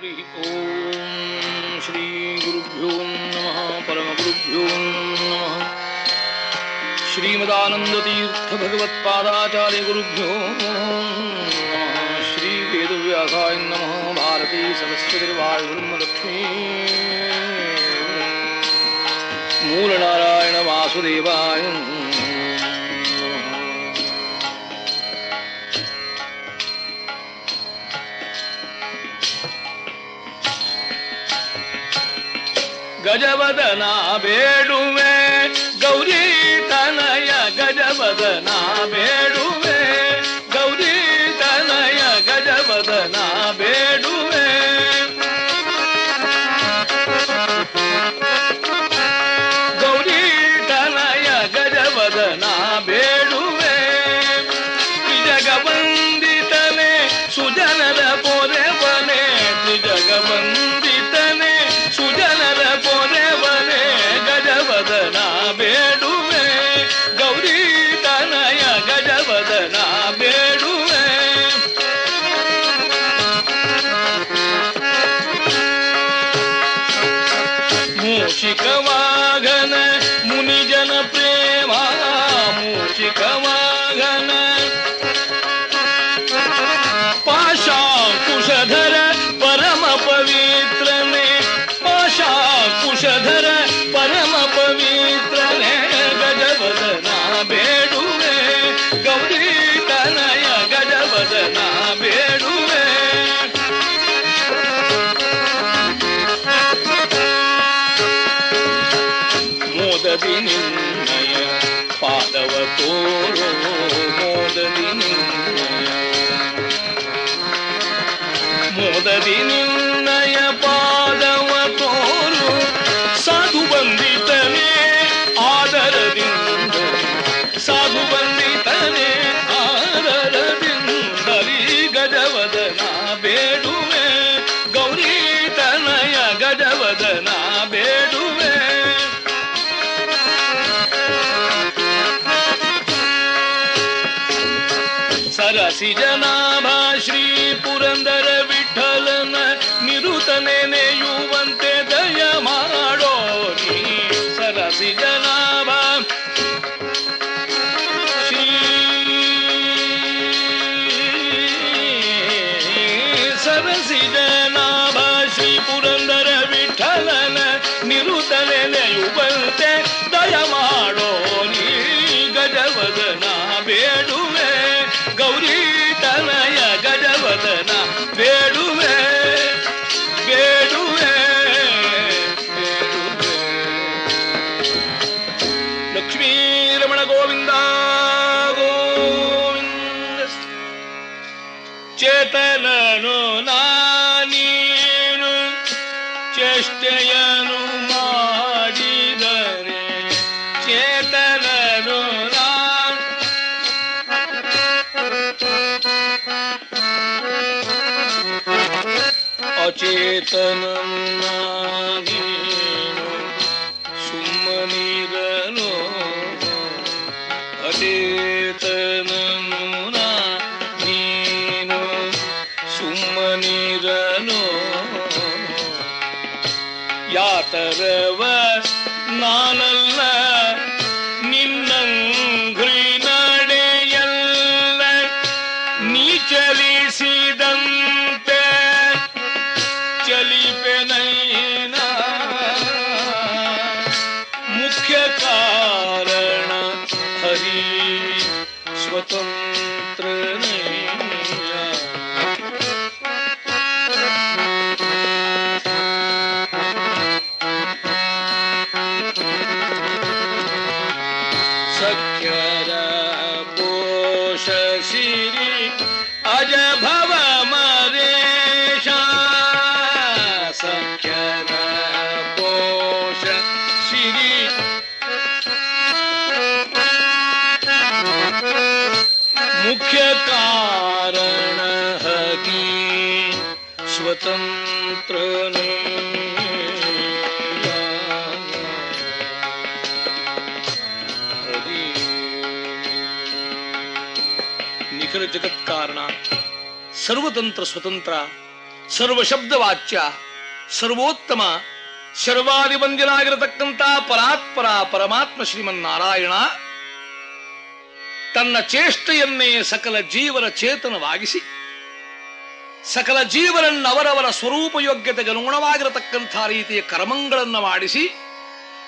हरिः ॐ श्रीगुरुभ्यो नमः परमगुरुभ्यो नमः। श्रीमदानन्दतीर्थभगवत्पादाचार्यगुरुभ्यो नमः। श्रीवेदव्यासाय नमः भारती सरस्वतिर्वायुर्मलक्ष्मी मूलनारायणवासुदेवाय गजवदना बेडू மோதலின் மோதலின் ಚೇತನನ್ನಾಗಿ ಸುಮ್ಮನಿರಲು ಅಚೇತನನು ನೀನು ಸುಮ್ಮನಿರಲು ಯಾತರವ ಸರ್ವತಂತ್ರ ಸ್ವತಂತ್ರ, ಸರ್ವಶಬ್ದವಾಚ್ಯ, ಸರ್ವೋತ್ತಮ ಸರ್ವಾಧಿಬಂಧನಾಗಿರತಕ್ಕಂಥ ಪರಾತ್ಪರ ಪರಮಾತ್ಮ ಶ್ರೀಮನ್ನಾರಾಯಣ ತನ್ನ ಚೇಷ್ಟೆಯನ್ನೇ ಸಕಲ ಜೀವರ ಚೇತನವಾಗಿಸಿ, ಸಕಲ ಜೀವರನ್ನವರವರ ಸ್ವರೂಪ ಯೋಗ್ಯತೆಗೆ ಅನುಗುಣವಾಗಿರತಕ್ಕಂಥ ರೀತಿಯ ಕರ್ಮಗಳನ್ನು ಮಾಡಿಸಿ,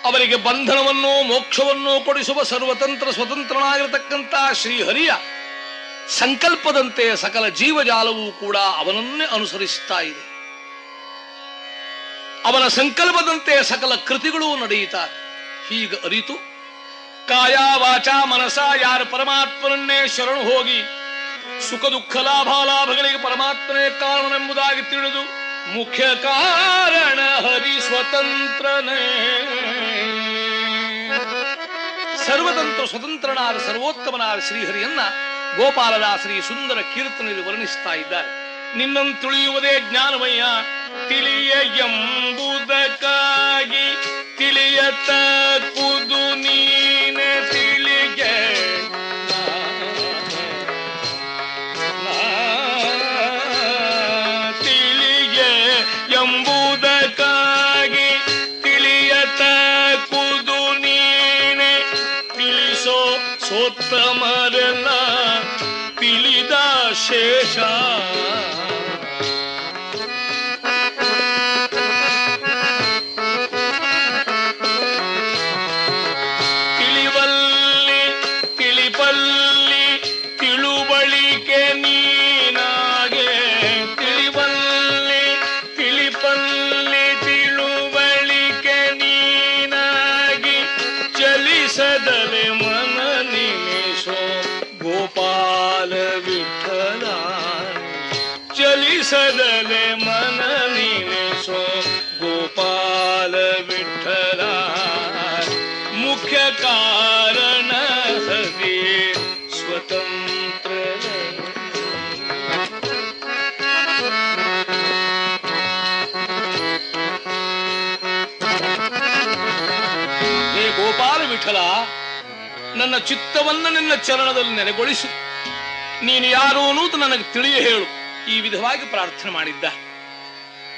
ಅವರಿಗೆ ಬಂಧನವನ್ನು ಮೋಕ್ಷವನ್ನು ಕೊಡಿಸುವ ಸರ್ವತಂತ್ರ ಸ್ವತಂತ್ರನಾಗಿರತಕ್ಕಂಥ ಶ್ರೀಹರಿಯ ಸಂಕಲ್ಪದಂತೆ ಸಕಲ ಜೀವಜಾಲವೂ ಕೂಡ ಅವನನ್ನೇ ಅನುಸರಿಸ್ತಾ ಇದೆ. ಅವನ ಸಂಕಲ್ಪದಂತೆ ಸಕಲ ಕೃತಿಗಳು ನಡೆಯುತ್ತಾರೆ. ಹೀಗೆ ಅರಿತು, ಕಾಯ ವಾಚ ಮನಸ, ಯಾರು ಪರಮಾತ್ಮನನ್ನೇ ಶರಣು ಹೋಗಿ ಸುಖ ದುಃಖ ಲಾಭಾಲಾಭಗಳಿಗೆ ಪರಮಾತ್ಮನೇ ಕಾರಣನೆಂಬುದಾಗಿ ತಿಳಿದು ಮುಖ್ಯ ಕಾರಣ ಹರಿ ಸ್ವತಂತ್ರನೇ. ಸರ್ವತಂತ್ರ ಸ್ವತಂತ್ರನಾದ ಸರ್ವೋತ್ತಮನಾದ ಶ್ರೀಹರಿಯನ್ನ ಗೋಪಾಲದಾಸರಿ ಸುಂದರ ಕೀರ್ತನೆಯಲ್ಲಿ ವರ್ಣಿಸ್ತಾ ಇದ್ದಾರೆ. ನಿನ್ನನ್ನು ತಿಳಿಯುವುದೇ ಜ್ಞಾನಮಯ್ಯ ತಿಳಿಯ ಎಂಬುದಕ್ಕಾಗಿ ತಿಳಿಯತ ಕುದು ನೀನೆ ನನ್ನ ಚಿತ್ತವನ್ನು ನಿನ್ನ ಚರಣದಲ್ಲಿ ನೆಲೆಗೊಳಿಸು. ನೀನು ಯಾರು ಅನ್ನೋದು ನನಗೆ ತಿಳಿಯ ಹೇಳು. ಈ ವಿಧವಾಗಿ ಪ್ರಾರ್ಥನೆ ಮಾಡಿದ್ದ.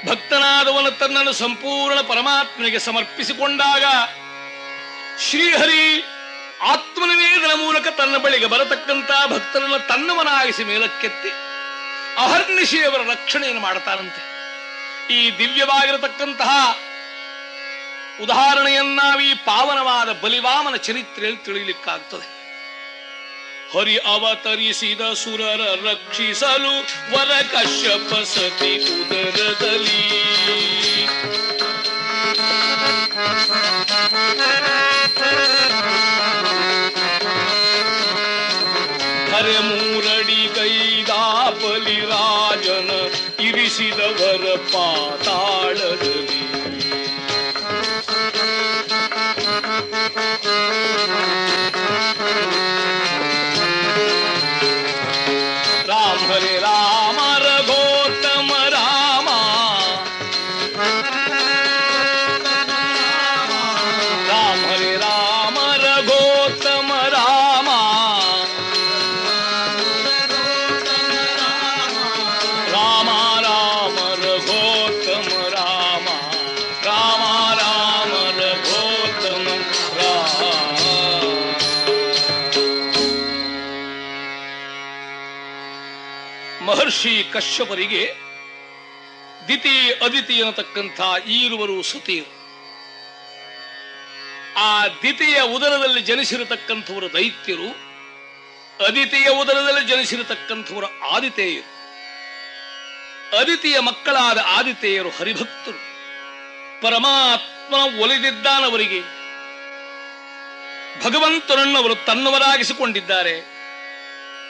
ಭಕ್ತನಾದವನ ತನ್ನನ್ನು ಸಂಪೂರ್ಣ ಪರಮಾತ್ಮನಿಗೆ ಸಮರ್ಪಿಸಿಕೊಂಡಾಗ ಶ್ರೀಹರಿ ಆತ್ಮನಿವೇದನ ಮೂಲಕ ತನ್ನ ಬಳಿಗೆ ಬರತಕ್ಕಂತ ಭಕ್ತರನ್ನು ತನ್ನವನಾಗಿಸಿ ಮೇಲಕ್ಕೆತ್ತಿ ಅಹರ್ನಿಶಿಯವರ ರಕ್ಷಣೆಯನ್ನು ಮಾಡ್ತಾನಂತೆ. ಈ ದಿವ್ಯವಾಗಿರತಕ್ಕಂತಹ ಉದಾಹರಣೆಯನ್ನಾವಿ ಪಾವನವಾದ ಬಲಿವಾಮನ ಚರಿತ್ರೆಯಲ್ಲಿ ತಿಳಿಯಲಿಕ್ಕಾಗ್ತದೆ ಹರಿ ಅವತರಿಸಿದ ಸುರರ ರಕ್ಷಿಸಲು ವರ ಕಶ್ಯಪ ಸತಿ ಉದರದಲ್ಲಿ. ಹರೆ ಮೂರಡಿ ಕೈದಾಪಲಿ ರಾಜನ ಇರಿಸಿದವರ ಪಾತಾಳದಲ್ಲಿ ಕಶ್ಯಪರಿಗೆ ದಿತಿ ಅದಿತಿ ಅನ್ನತಕ್ಕಂಥ ಈರುವರು ಸತಿಯರು ಆ ದಿತಿಯ ಉದರದಲ್ಲಿ ಜನಿಸಿರತಕ್ಕಂಥವರು ದೈತ್ಯರು, ಅದಿತಿಯ ಉದರದಲ್ಲಿ ಜನಿಸಿರತಕ್ಕಂಥವರು ಆದಿತೇಯರು. ಅದಿತಿಯ ಮಕ್ಕಳಾದ ಆದಿತೇಯರು ಹರಿಭಕ್ತರು. ಪರಮಾತ್ಮನ ಒಲಿದಿದ್ದಾನವರಿಗೆ ಭಗವಂತನನ್ನು ಅವರು ತನ್ನವರಾಗಿಸಿಕೊಂಡಿದ್ದಾರೆ.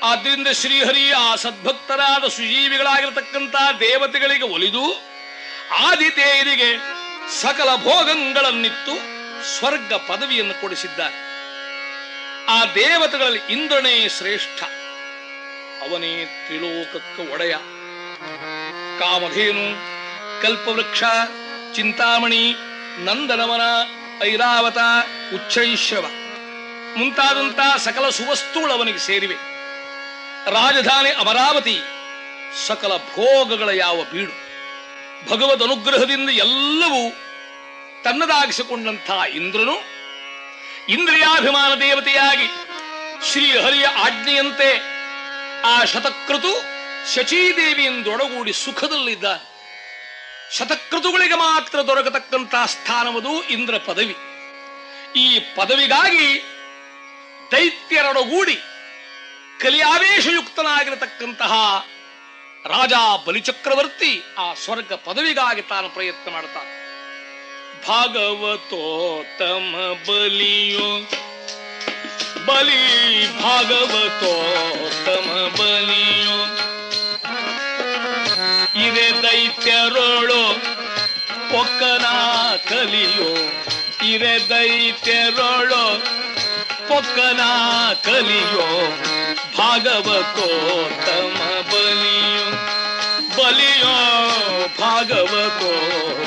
ಆದ್ದರಿಂದ ಶ್ರೀಹರಿ ಆ ಸದ್ಭಕ್ತರಾದ ಸುಜೀವಿಗಳಾಗಿರತಕ್ಕಂಥ ದೇವತೆಗಳಿಗೆ ಒಲಿದು ಆದಿತೇಯರಿಗೆ ಸಕಲ ಭೋಗಗಳನ್ನಿತ್ತು ಸ್ವರ್ಗ ಪದವಿಯನ್ನು ಕೊಡಿಸಿದ್ದಾರೆ. ಆ ದೇವತೆಗಳಲ್ಲಿ ಇಂದ್ರನೇ ಶ್ರೇಷ್ಠ. ಅವನೇ ತ್ರಿಲೋಕಕ್ಕೆ ಒಡೆಯ. ಕಾಮಧೇನು, ಕಲ್ಪವೃಕ್ಷ, ಚಿಂತಾಮಣಿ, ನಂದನವನ, ಐರಾವತ, ಉಚ್ಚೈಶ್ರವ ಮುಂತಾದಂತಹ ಸಕಲ ಸುವಸ್ತುಗಳು ಅವನಿಗೆ ಸೇರಿವೆ. ರಾಜಧಾನಿ ಅಮರಾವತಿ ಸಕಲ ಭೋಗಗಳ ಯಾವ ಬೀಡು. ಭಗವದ್ ಅನುಗ್ರಹದಿಂದ ಎಲ್ಲವೂ ತನ್ನದಾಗಿಸಿಕೊಂಡಂಥ ಇಂದ್ರನು ಇಂದ್ರಿಯಾಭಿಮಾನ ದೇವತೆಯಾಗಿ ಶ್ರೀಹರಿಯ ಆಜ್ಞೆಯಂತೆ ಆ ಶತಕೃತು ಶಚೀದೇವಿಯಿಂದೊಡಗೂಡಿ ಸುಖದಲ್ಲಿದ್ದ ಶತಕೃತುಗಳಿಗೆ ಮಾತ್ರ ದೊರಕತಕ್ಕಂತಹ ಸ್ಥಾನವದು ಇಂದ್ರ ಪದವಿ ಈ ಪದವಿಗಾಗಿ ದೈತ್ಯರೊಡಗೂಡಿ ಕಲಿಯಾವೇಶಯುಕ್ತನಾಗಿರತಕ್ಕಂತಹ ರಾಜ ಬಲಿಚಕ್ರವರ್ತಿ ಆ ಸ್ವರ್ಗ ಪದವಿಗಾಗಿ ತಾನು ಪ್ರಯತ್ನ ಮಾಡ್ತಾನೆ ಭಾಗವತೋತ್ತಮ ಬಲಿಯೋ. ಬಲಿ ಭಾಗವತೋತ್ತಮ ಬಲಿಯೋ. ಇದೇ ದೈತ್ಯರೋಳು ಪೊಕ್ಕನ ಕಲಿಯೋ ಇರೆ ದೈತ್ಯರೋಳು ಪೊಕ್ಕನ ಕಲಿಯೋ ಭಾಗವತೋತ್ತಮ ಬಲಿಯೋ ಬಲಿಯೋ ಭಾಗವತೋತ್ತಮ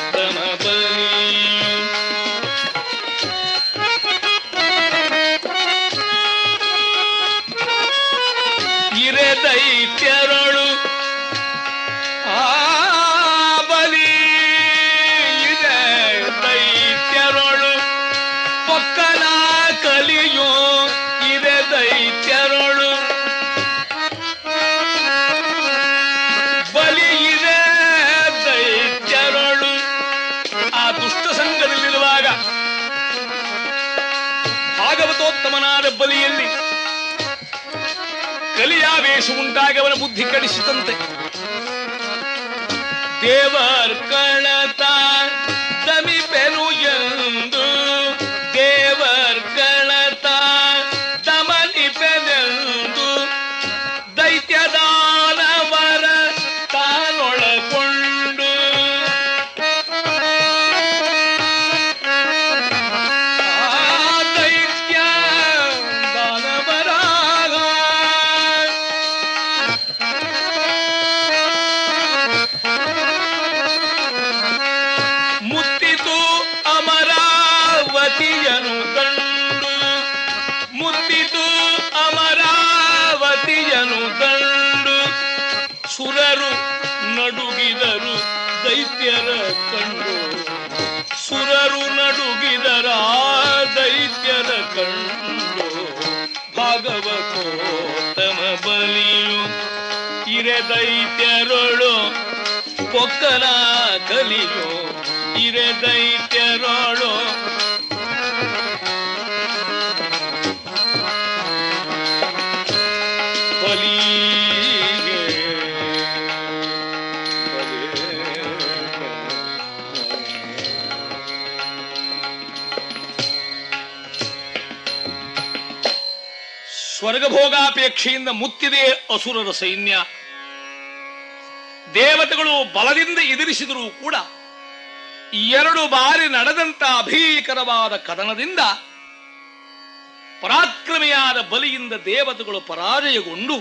ಉಂಟಾಗಿ ಅವನ ಬುದ್ಧಿ ಕಡಿಸಿತಂತೆ. ದೇವರ್ ದೈತ್ಯರೊಳು ಪೊಕ್ಕನ ಕಲಿಯೋ ಇರೆ ದೈತ್ಯರೊಳು ಸ್ವರ್ಗಭೋಗಾಪೇಕ್ಷೆಯಿಂದ ಮುತ್ತಿದೆ ಅಸುರರ ಸೈನ್ಯ. ದೇವತೆಗಳು ಬಲದಿಂದ ಎದುರಿಸಿದರೂ ಕೂಡ ಎರಡು ಬಾರಿ ನಡೆದಂತ ಅಭೀಕರವಾದ ಕದನದಿಂದ ಪರಾಕ್ರಮಿಯಾದ ಬಲಿಯಿಂದ ದೇವತೆಗಳು ಪರಾಜಯಗೊಂಡು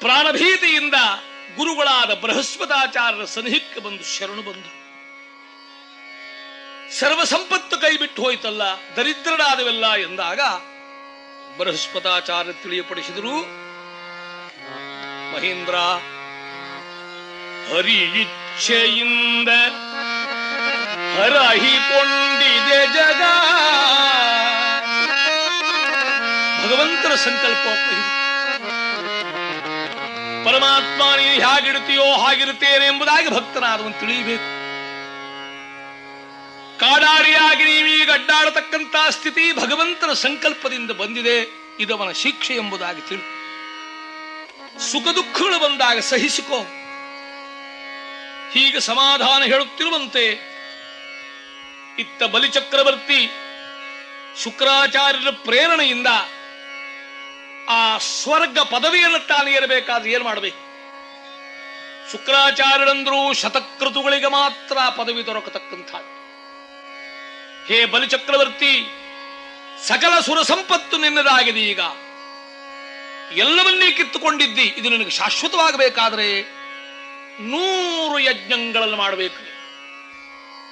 ಪ್ರಾಣಭೀತಿಯಿಂದ ಗುರುಗಳಾದ ಬೃಹಸ್ಪತಾಚಾರ್ಯರ ಸನಿಹಕ್ಕೆ ಬಂದು ಶರಣು ಬಂದು ಸರ್ವ ಸಂಪತ್ತು ಕೈ ಬಿಟ್ಟು ಹೋಯ್ತಲ್ಲ ದರಿದ್ರನಾದವೆಲ್ಲ ಎಂದಾಗ ಬೃಹಸ್ಪತಾಚಾರ್ಯ ತಿಳಿಯಪಡಿಸಿದರು, ಮಹೇಂದ್ರ ಹರಿ ಇಚ್ಛೆಯಿಂದ ಹರಹಿಕೊಂಡಿದೆ ಜಗ. ಭಗವಂತನ ಸಂಕಲ್ಪ. ಪರಮಾತ್ಮ, ನೀನು ಹೇಗಿಡುತ್ತೀಯೋ ಹಾಗಿರುತ್ತೇನೆ ಎಂಬುದಾಗಿ ಭಕ್ತನಾದವನು ತಿಳಿಯಬೇಕು. ಕಾಡಾಡಿಯಾಗಿ ನೀವೀಗ ಅಡ್ಡಾಡತಕ್ಕಂತ ಸ್ಥಿತಿ ಭಗವಂತನ ಸಂಕಲ್ಪದಿಂದ ಬಂದಿದೆ. ಇದವನ ಶಿಕ್ಷೆ ಎಂಬುದಾಗಿ ತಿಳಿ ಸುಖ ದುಃಖಗಳು ಬಂದಾಗ ಸಹಿಸಿಕೋ. ಹೀಗೆ ಸಮಾಧಾನ ಹೇಳುತ್ತಿರುವಂತೆ ಇತ್ತ ಬಲಿಚಕ್ರವರ್ತಿ ಶುಕ್ರಾಚಾರ್ಯರ ಪ್ರೇರಣೆಯಿಂದ ಆ ಸ್ವರ್ಗ ಪದವಿಯನ್ನು ತಾನು ಏರಬೇಕಾದ್ರೆ ಏನು ಮಾಡಬೇಕು? ಶುಕ್ರಾಚಾರ್ಯರಂದ್ರು ಶತಕೃತುಗಳಿಗೆ ಮಾತ್ರ ಪದವಿ ದೊರಕತಕ್ಕಂಥ ಹೇ ಬಲಿಚಕ್ರವರ್ತಿ, ಸಕಲ ಸುರ ಸಂಪತ್ತು ನಿನ್ನದಾಗಿದೆ ಈಗ. ಎಲ್ಲವನ್ನೇ ಕಿತ್ತುಕೊಂಡಿದ್ದಿ. ಇದು ನಿನಗೆ ಶಾಶ್ವತವಾಗಬೇಕಾದ್ರೆ ನೂರು ಯಜ್ಞಗಳನ್ನು ಮಾಡಬೇಕು.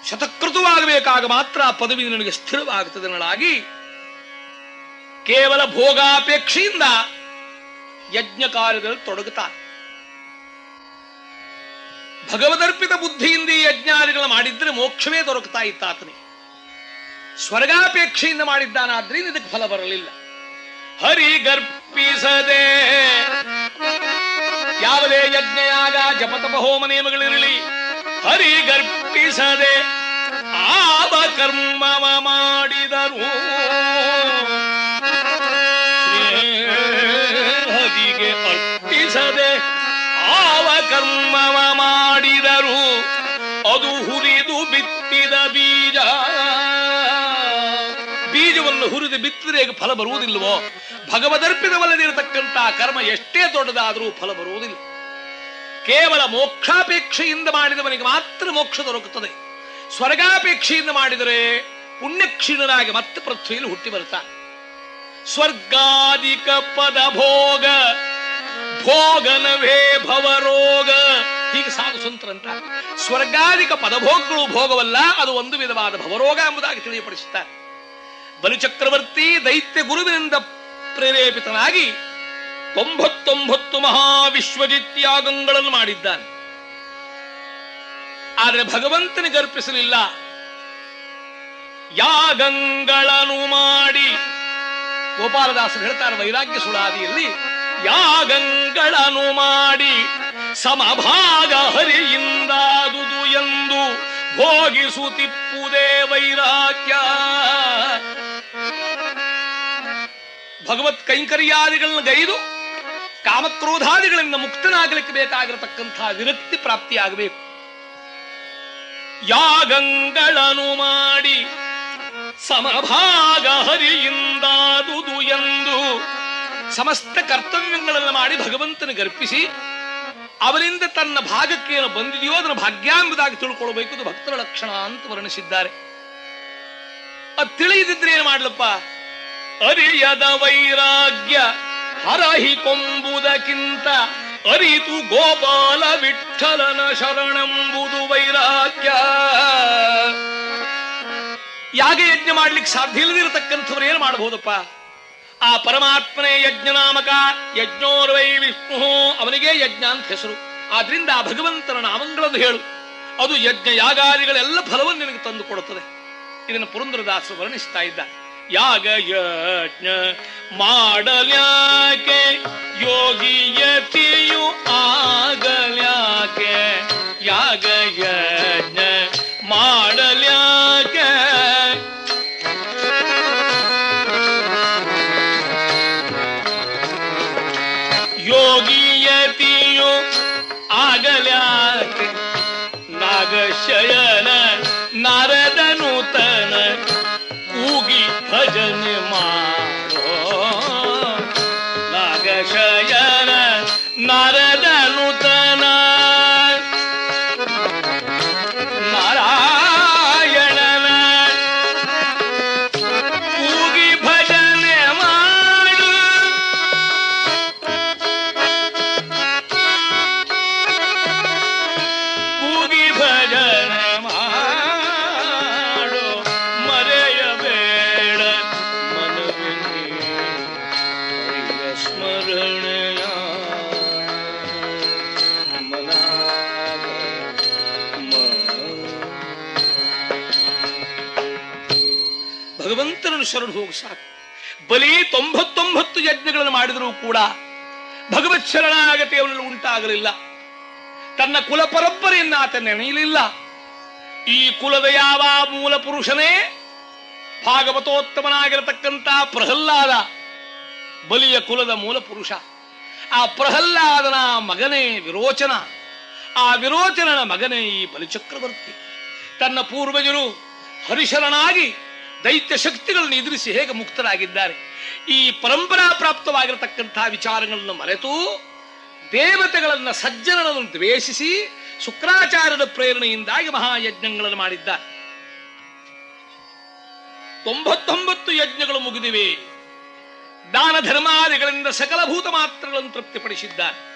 ಶತಕೃತವಾಗಬೇಕಾಗ ಮಾತ್ರ ಪದವಿ ನನಗೆ ಸ್ಥಿರವಾಗುತ್ತದೆ ಕೇವಲ ಭೋಗಾಪೇಕ್ಷೆಯಿಂದ ಯಜ್ಞ ಕಾರ್ಯದಲ್ಲಿ ತೊಡಗುತ್ತಾನೆ. ಭಗವದರ್ಪಿತ ಬುದ್ಧಿಯಿಂದ ಈ ಯಜ್ಞಾದಿಗಳು ಮಾಡಿದ್ರೆ ಮೋಕ್ಷವೇ ದೊರಕುತ್ತಾ ಇತ್ತಾತನಿ. ಸ್ವರ್ಗಾಪೇಕ್ಷೆಯಿಂದ ಮಾಡಿದ್ದಾನಾದ್ರಿಂದ ಇದಕ್ಕೆ ಫಲ ಬರಲಿಲ್ಲ. ಹರಿ ಗರ್ಪಿಸದೆ ಯಾವುದೇ ಯಜ್ಞಯಾಗ ಜಪತಪ ಹೋಮ ನಿಯಮಗಳಿರಲಿ, ಹರಿ ಗರ್ಪಿಸದೆ ಆವ ಕರ್ಮವ ಮಾಡಿದರು. ಹರಿಗೆ ಅರ್ಪಿಸದೆ ಆವ ಕರ್ಮವ ಮಾಡಿದರು. ಅದು ಹುರಿದು ಹುರಿದು ಬಿತ್ತಿದ್ರೆ ಫಲ ಬರುವುದಿಲ್ಲವೋ? ಭಗವದರ್ಪಿತವಲ್ಲದಿರತಕ್ಕಂಥ ಕರ್ಮ ಎಷ್ಟೇ ದೊಡ್ಡದಾದರೂ ಫಲ ಬರುವುದಿಲ್ಲ. ಕೇವಲ ಮೋಕ್ಷಾಪೇಕ್ಷೆಯಿಂದ ಮಾಡಿದವನಿಗೆ ಮಾತ್ರ ಮೋಕ್ಷ ದೊರಕುತ್ತದೆ. ಸ್ವರ್ಗಾಪೇಕ್ಷೆಯಿಂದ ಮಾಡಿದರೆ ಪುಣ್ಯಕ್ಷೀಣನಾಗಿ ಮತ್ತೆ ಪೃಥ್ವಿಯಲ್ಲಿ ಹುಟ್ಟಿ ಬರುತ್ತಾ ಸ್ವರ್ಗಾದಿಕ ಪದ ಭೋಗ, ಭೋಗನವೇ ಭವರೋಗ ಹೀಗೆ ಸಾಧು ಸಂತರಂತ ಸ್ವರ್ಗಾದಿಕ ಪದಭೋಗಗಳು ಭೋಗವಲ್ಲ, ಅದು ಒಂದು ವಿಧವಾದ ಭವರೋಗ ಎಂಬುದಾಗಿ ತಿಳಿಯಪಡಿಸುತ್ತಾರೆ. ಬಲಿಚಕ್ರವರ್ತಿ ದೈತ್ಯ ಗುರುವಿನಿಂದ ಪ್ರೇರೇಪಿತನಾಗಿ ತೊಂಬತ್ತೊಂಬತ್ತು ಮಹಾವಿಶ್ವಜಿತ್ ಯಾಗಗಳನ್ನು ಮಾಡಿದ್ದಾನೆ. ಆದರೆ ಭಗವಂತನಿಗೆ ಅರ್ಪಿಸಲಿಲ್ಲ. ಯಾಗಂಗಳನ್ನು ಮಾಡಿ. ಗೋಪಾಲದಾಸರು ಹೇಳ್ತಾರೆ ವೈರಾಗ್ಯ ಸುಳಾದಿಯಲ್ಲಿ ಯಾಗಂಗಳನ್ನು ಮಾಡಿ ಸಮಭಾಗ ಹರಿಯಿಂದಾದುದು ಎಂದು ಭೋಗಿಸುತ್ತಿಪ್ಪುದೇ ವೈರಾಗ್ಯ. ಭಗವತ್ ಕೈಂಕರ್ಯಾದಿಗಳನ್ನ ಗೈದು, ಕಾಮಕ್ರೋಧಾದಿಗಳಿಂದ ಮುಕ್ತನಾಗಲಿಕ್ಕೆ ಬೇಕಾಗಿರತಕ್ಕಂತಹ ವಿರಕ್ತಿ ಪ್ರಾಪ್ತಿಯಾಗಬೇಕು. ಯಾಗಂಗಳನ್ನು ಮಾಡಿ ಸಮಭಾಗ ಹರಿಯಿಂದಾದುದು ಎಂದು ಸಮಸ್ತ ಕರ್ತವ್ಯಗಳನ್ನು ಮಾಡಿ ಭಗವಂತನ ಗರ್ಪಿಸಿ ಅವರಿಂದ ತನ್ನ ಭಾಗಕ್ಕೆ ಏನು ಬಂದಿದೆಯೋ ಅದನ್ನು ಭಾಗ್ಯ ಎಂಬುದಾಗಿ ತಿಳ್ಕೊಳ್ಬೇಕು ಭಕ್ತರ ಲಕ್ಷಣ ಅಂತ ವರ್ಣಿಸಿದ್ದಾರೆ. ಅದು ತಿಳಿಯದಿದ್ರೆ ಏನು ಮಾಡ್ಲಪ್ಪ? ಅರಿಯದ ವೈರಾಗ್ಯ ಹರಹಿ ಕೊಂಬುದಕ್ಕಿಂತ ಅರಿತು ಗೋಪಾಲ ವಿಠಲನ ಶರಣಂಬುದು ವೈರಾಗ್ಯ. ಯಾಗ ಯಜ್ಞ ಮಾಡ್ಲಿಕ್ಕೆ ಸಾಧ್ಯ ಇಲ್ಲದಿರತಕ್ಕಂಥವ್ರು ಏನು ಮಾಡಬಹುದಪ್ಪ ಆ ಪರಮಾತ್ಮನೇ ಯಜ್ಞನಾಮಕ ಯಜ್ಞೋರ್ವೈ ವಿಷ್ಣು ಅವನಿಗೆ ಯಜ್ಞ ಅಂತ ಹೆಸರು. ಆದ್ರಿಂದ ಆ ಭಗವಂತನ ನಾಮಗಳನ್ನು ಹೇಳು. ಅದು ಯಜ್ಞ ಯಾಗಾದಿಗಳೆಲ್ಲ ಫಲವನ್ನು ನಿನಗೆ ತಂದು ಕೊಡುತ್ತದೆ. ಇದನ್ನು ಪುರಂದ್ರದಾಸು ವರ್ಣಿಸ್ತಾ ಇದ್ದ ಯಾಗ ಯಜ್ಞ ಮಾಡಲ್ಯಾಕೆ ಯೋಗಿಯತಿಯು ಆಗಲ್ಯಾಕೆ ಶರಣು ಹೋಗಿ ಸಾಕು. ಬಲಿ ತೊಂಬತ್ತೊಂಬತ್ತು ಯಜ್ಞಗಳನ್ನು ಮಾಡಿದರೂ ಕೂಡ ಭಗವತ್ ಶರಣಾಗತಿ ಅವನಲ್ಲಿ ಉಂಟಾಗಲಿಲ್ಲ. ತನ್ನ ಕುಲ ಪರಂಪರೆಯನ್ನು ಆತ ನೆನೆಯಲಿಲ್ಲ. ಈ ಕುಲದ ಯಾವ ಮೂಲ ಪುರುಷನೇ ಭಾಗವತೋತ್ತಮನಾಗಿರತಕ್ಕಂತ ಪ್ರಹ್ಲಾದ ಬಲಿಯ ಕುಲದ ಮೂಲ ಪುರುಷ. ಆ ಪ್ರಹ್ಲಾದನ ಮಗನೇ ವಿರೋಚನ. ಆ ವಿರೋಚನನ ಮಗನೇ ಈ ಬಲಿಚಕ್ರವರ್ತಿ. ತನ್ನ ಪೂರ್ವಜರು ಹರಿಶರನಾಗಿ ದೈತ್ಯ ಶಕ್ತಿಗಳನ್ನು ಎದುರಿಸಿ ಹೇಗೆ ಮುಕ್ತರಾಗಿದ್ದಾರೆ. ಈ ಪರಂಪರಾ ಪ್ರಾಪ್ತವಾಗಿರತಕ್ಕಂತಹ ವಿಚಾರಗಳನ್ನು ಮರೆತು ದೇವತೆಗಳನ್ನ ಸಜ್ಜನರನ್ನು ದ್ವೇಷಿಸಿ ಶುಕ್ರಾಚಾರ್ಯರ ಪ್ರೇರಣೆಯಿಂದಾಗಿ ಮಹಾಯಜ್ಞಗಳನ್ನು ಮಾಡಿದ್ದಾರೆ. ತೊಂಬತ್ತೊಂಬತ್ತು ಯಜ್ಞಗಳು ಮುಗಿದಿವೆ. ದಾನ ಧರ್ಮಾದಿಗಳಿಂದ ಸಕಲ ಭೂತ ಮಾತ್ರಗಳನ್ನು ತೃಪ್ತಿಪಡಿಸಿದ್ದಾರೆ.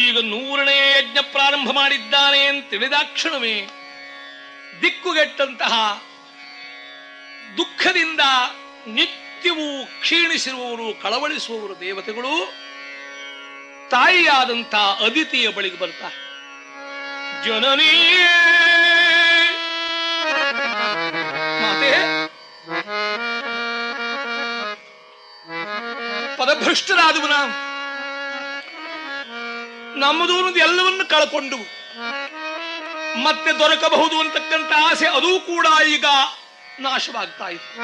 ಈಗ ನೂರನೇ ಯಜ್ಞ ಪ್ರಾರಂಭ ಮಾಡಿದ್ದಾನೆ ಅಂತ ತಿಳಿದಾಕ್ಷಣವೇ ದಿಕ್ಕುಗೆಟ್ಟಂತಹ ದುಃಖದಿಂದ ನಿತ್ಯವೂ ಕ್ಷೀಣಿಸಿರುವವರು ಕಳವಳಿಸುವವರು ದೇವತೆಗಳು, ತಾಯಿಯಾದಂಥ ಅದಿತಿಯ ಬಳಿಗೆ ಬರ್ತಾರೆ. ಜನನೀ ಮಾತೆ! ಪದಭ್ರಷ್ಟರಾದವು ನಾವು ನಮ್ಮದು ಎಲ್ಲವನ್ನು ಕಳ್ಕೊಂಡು ಮತ್ತೆ ದೊರಕಬಹುದು ಅಂತಕ್ಕಂಥ ಆಸೆ, ಅದೂ ಕೂಡ ಈಗ ನಾಶವಾಗ್ತಾ ಇತ್ತು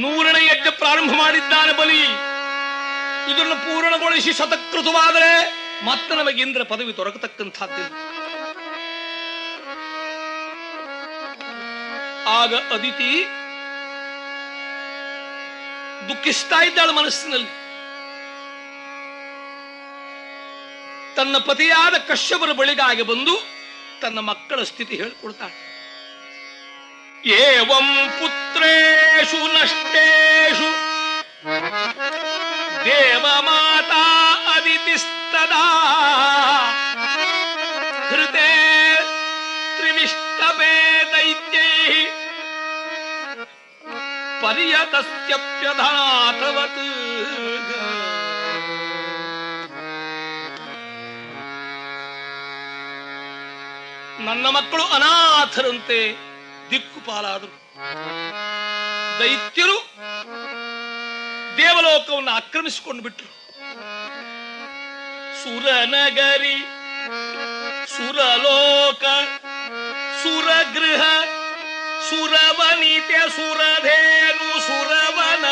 ನೂರನೇ ಯಜ್ಞ ಪ್ರಾರಂಭ ಮಾಡಿದ್ದಾನೆ ಬಲಿ. ಇದನ್ನು ಪೂರ್ಣಗೊಳಿಸಿ ಶತಕೃತವಾದರೆ ಮತ್ತೆ ನಮಗೆ ಇಂದ್ರ ಪದವಿ ದೊರಕತಕ್ಕಂಥದ್ದಿಲ್ಲ. ಆಗ ಅದಿತಿ ದುಃಖಿಸ್ತಾ ಇದ್ದಾಳೆ ಮನಸ್ಸಿನಲ್ಲಿ. ತನ್ನ ಪತಿಯಾದ ಕಶ್ಯಪರ ಬಳಿಗಾಗಿ ಬಂದು ತನ್ನ ಮಕ್ಕಳ ಸ್ಥಿತಿ ಹೇಳಿಕೊಡ್ತಾಳೆ. ಏವಂ ಪುತ್ರೇಶು ನಷ್ಟೇಶು ದೇವಮಾತಾ ಅದಿತಿಸ್ತದಾ ಹೃತೆ ತ್ರಿವಿಷ್ಟಪೇ ದೈತ್ಯೈ ಪರ್ಯತಸ್ಯಪ್ಯಧಾತವತ್ ನನ್ನ ಮಕ್ಕಳು ಅನಾಥರಂತೆ ದಿಕ್ಕುಪಾಲಾದರು ದೈತ್ಯರು ದೇವಲೋಕವನ್ನು ಆಕ್ರಮಿಸಿಕೊಂಡು ಬಿಟ್ರು ಸುರನಗರಿ ಸುರಲೋಕ ಸುರಗೃಹ ಸುರವನಿತೆ ಸುರಧೇನು ಸುರವನ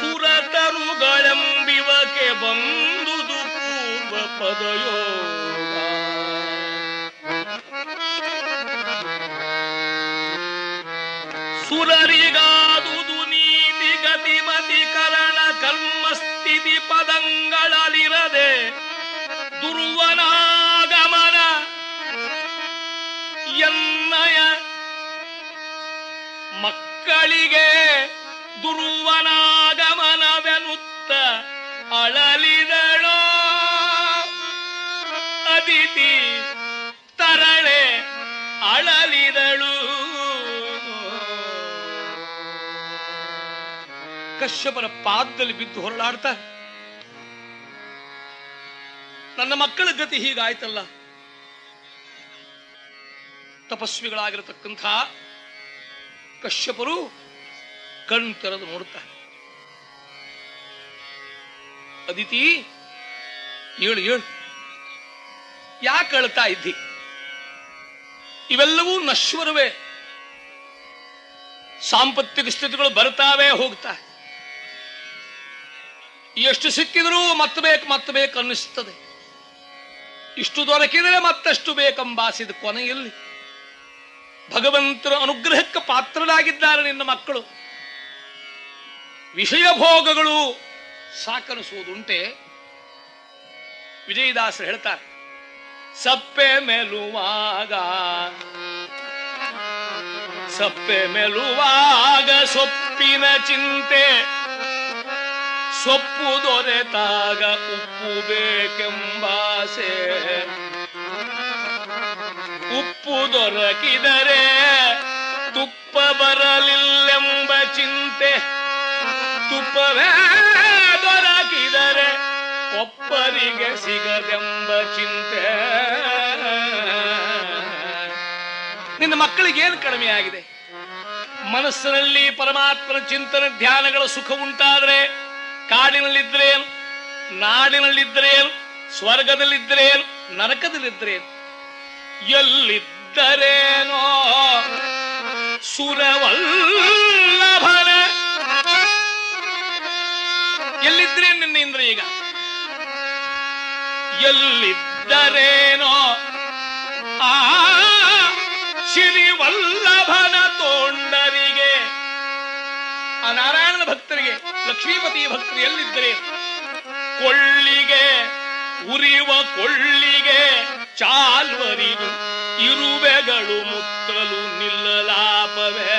ಸುರತರುಗಳೆಂಬಿವಕ್ಕೆ ಬಂದುದು ಪೂರ್ವ ಪದಯೋಗ ಕರ್ಮಸ್ಥಿತಿ ಪದಂಗಳಲಿರದೆ ದುರ್ವನಾಗಮನ ಎನ್ನಯ ಮಕ್ಕಳಿಗೆ ದುರ್ವನಾಗಮನವೆನುತ್ತ ಅಳಲಿದಳೋ? ಅದಿತಿ ತರಳೆ ಅಳಲಿದಳು. ಕಶ್ಯಪರ ಪಾದದಲ್ಲಿ ಬಿದ್ದು ಹೊರಳಾಡ್ತಾ ನನ್ನ ಮಕ್ಕಳ ಗತಿ ಹೀಗಾಯ್ತಲ್ಲ. ತಪಸ್ವಿಗಳಾಗಿರತಕ್ಕಂಥ ಕಶ್ಯಪರು ಕಣ್ ತೆರೆದು ನೋಡುತ್ತಾರೆ. ಅದಿತಿ ಏಳು ಏಳು ಯಾಕೆ ಹೇಳ್ತಾ ಇದ್ದಿ? ಇವೆಲ್ಲವೂ ನಶ್ವರವೇ. ಸಾಂಪತ್ತಿಕ ಸ್ಥಿತಿಗಳು ಬರ್ತಾವೆ ಹೋಗ್ತಾ. ಎಷ್ಟು ಸಿಕ್ಕಿದರೂ ಮತ್ತೆ ಬೇಕು ಮತ್ತೆ ಬೇಕು ಅನ್ನಿಸ್ತದೆ. ಇಷ್ಟು ದೊರಕಿದರೆ ಮತ್ತಷ್ಟು ಬೇಕೆಂಬಾಸಿದ ಕೊನೆಯಲ್ಲಿ. ಭಗವಂತನ ಅನುಗ್ರಹಕ್ಕೆ ಪಾತ್ರರಾಗಿದ್ದಾರೆ ನಿನ್ನ ಮಕ್ಕಳು. ವಿಷಯ ಭೋಗಗಳು ಸಾಕನಿಸುವುದುಂಟೆ. ವಿಜಯದಾಸರು ಹೇಳ್ತಾರೆ, ಸಪ್ಪೆ ಮೆಲುವಾಗ ಸಪ್ಪೆ ಮೆಲುವಾಗ ಸೊಪ್ಪಿನ ಚಿಂತೆ ಸೊಪ್ಪು ದೊರೆತಾಗ ಉಪ್ಪು ಬೇಕೆಂಬಾಸೆ ಉಪ್ಪು ದೊರಕಿದರೆ ತುಪ್ಪ ಬರಲಿಲ್ಲೆಂಬ ಚಿಂತೆ. ತುಪ್ಪವೇ ದೊರಕಿದರೆ ಒಪ್ಪರಿಗೆ ಸಿಗದೆಂಬ ಚಿಂತೆ. ನಿನ್ನ ಮಕ್ಕಳಿಗೆ ಏನು ಕಡಿಮೆ ಆಗಿದೆ? ಮನಸ್ಸಿನಲ್ಲಿ ಪರಮಾತ್ಮನ ಚಿಂತನೆ, ಧ್ಯಾನಗಳ ಸುಖ ಉಂಟಾದ್ರೆ ಕಾಡಿನಲ್ಲಿದ್ರೇನು? ನಾಡಿನಲ್ಲಿದ್ರೇನು? ಸ್ವರ್ಗದಲ್ಲಿದ್ರೇನು? ನರಕದಲ್ಲಿದ್ರೇನು? ಎಲ್ಲಿದ್ದರೇನೋ? ಸುರವಲ್ಲಭನ. ಎಲ್ಲಿದ್ರೆ ನಿನ್ನ ಇಂದ್ರ ಈಗ? ಎಲ್ಲಿದ್ದರೇನೋ? ಆ ಶ್ರೀವಲ್ಲಭನ ತೋಂಡರಿಗೆ. ಅನಾರಾಯಣ ಭಕ್ತರಿಗೆ, ಲಕ್ಷ್ಮೀಪತಿ ಭಕ್ತರು ಎಲ್ಲಿದ್ದರೆ? ಕೊಳ್ಳಿಗೆ, ಉರಿಯುವ ಕೊಳ್ಳಿಗೆ ಚಾಲ್ವರಿದು ಇರುವೆಗಳು ಮುತ್ತಲು ನಿಲ್ಲಲಾಪವೇ.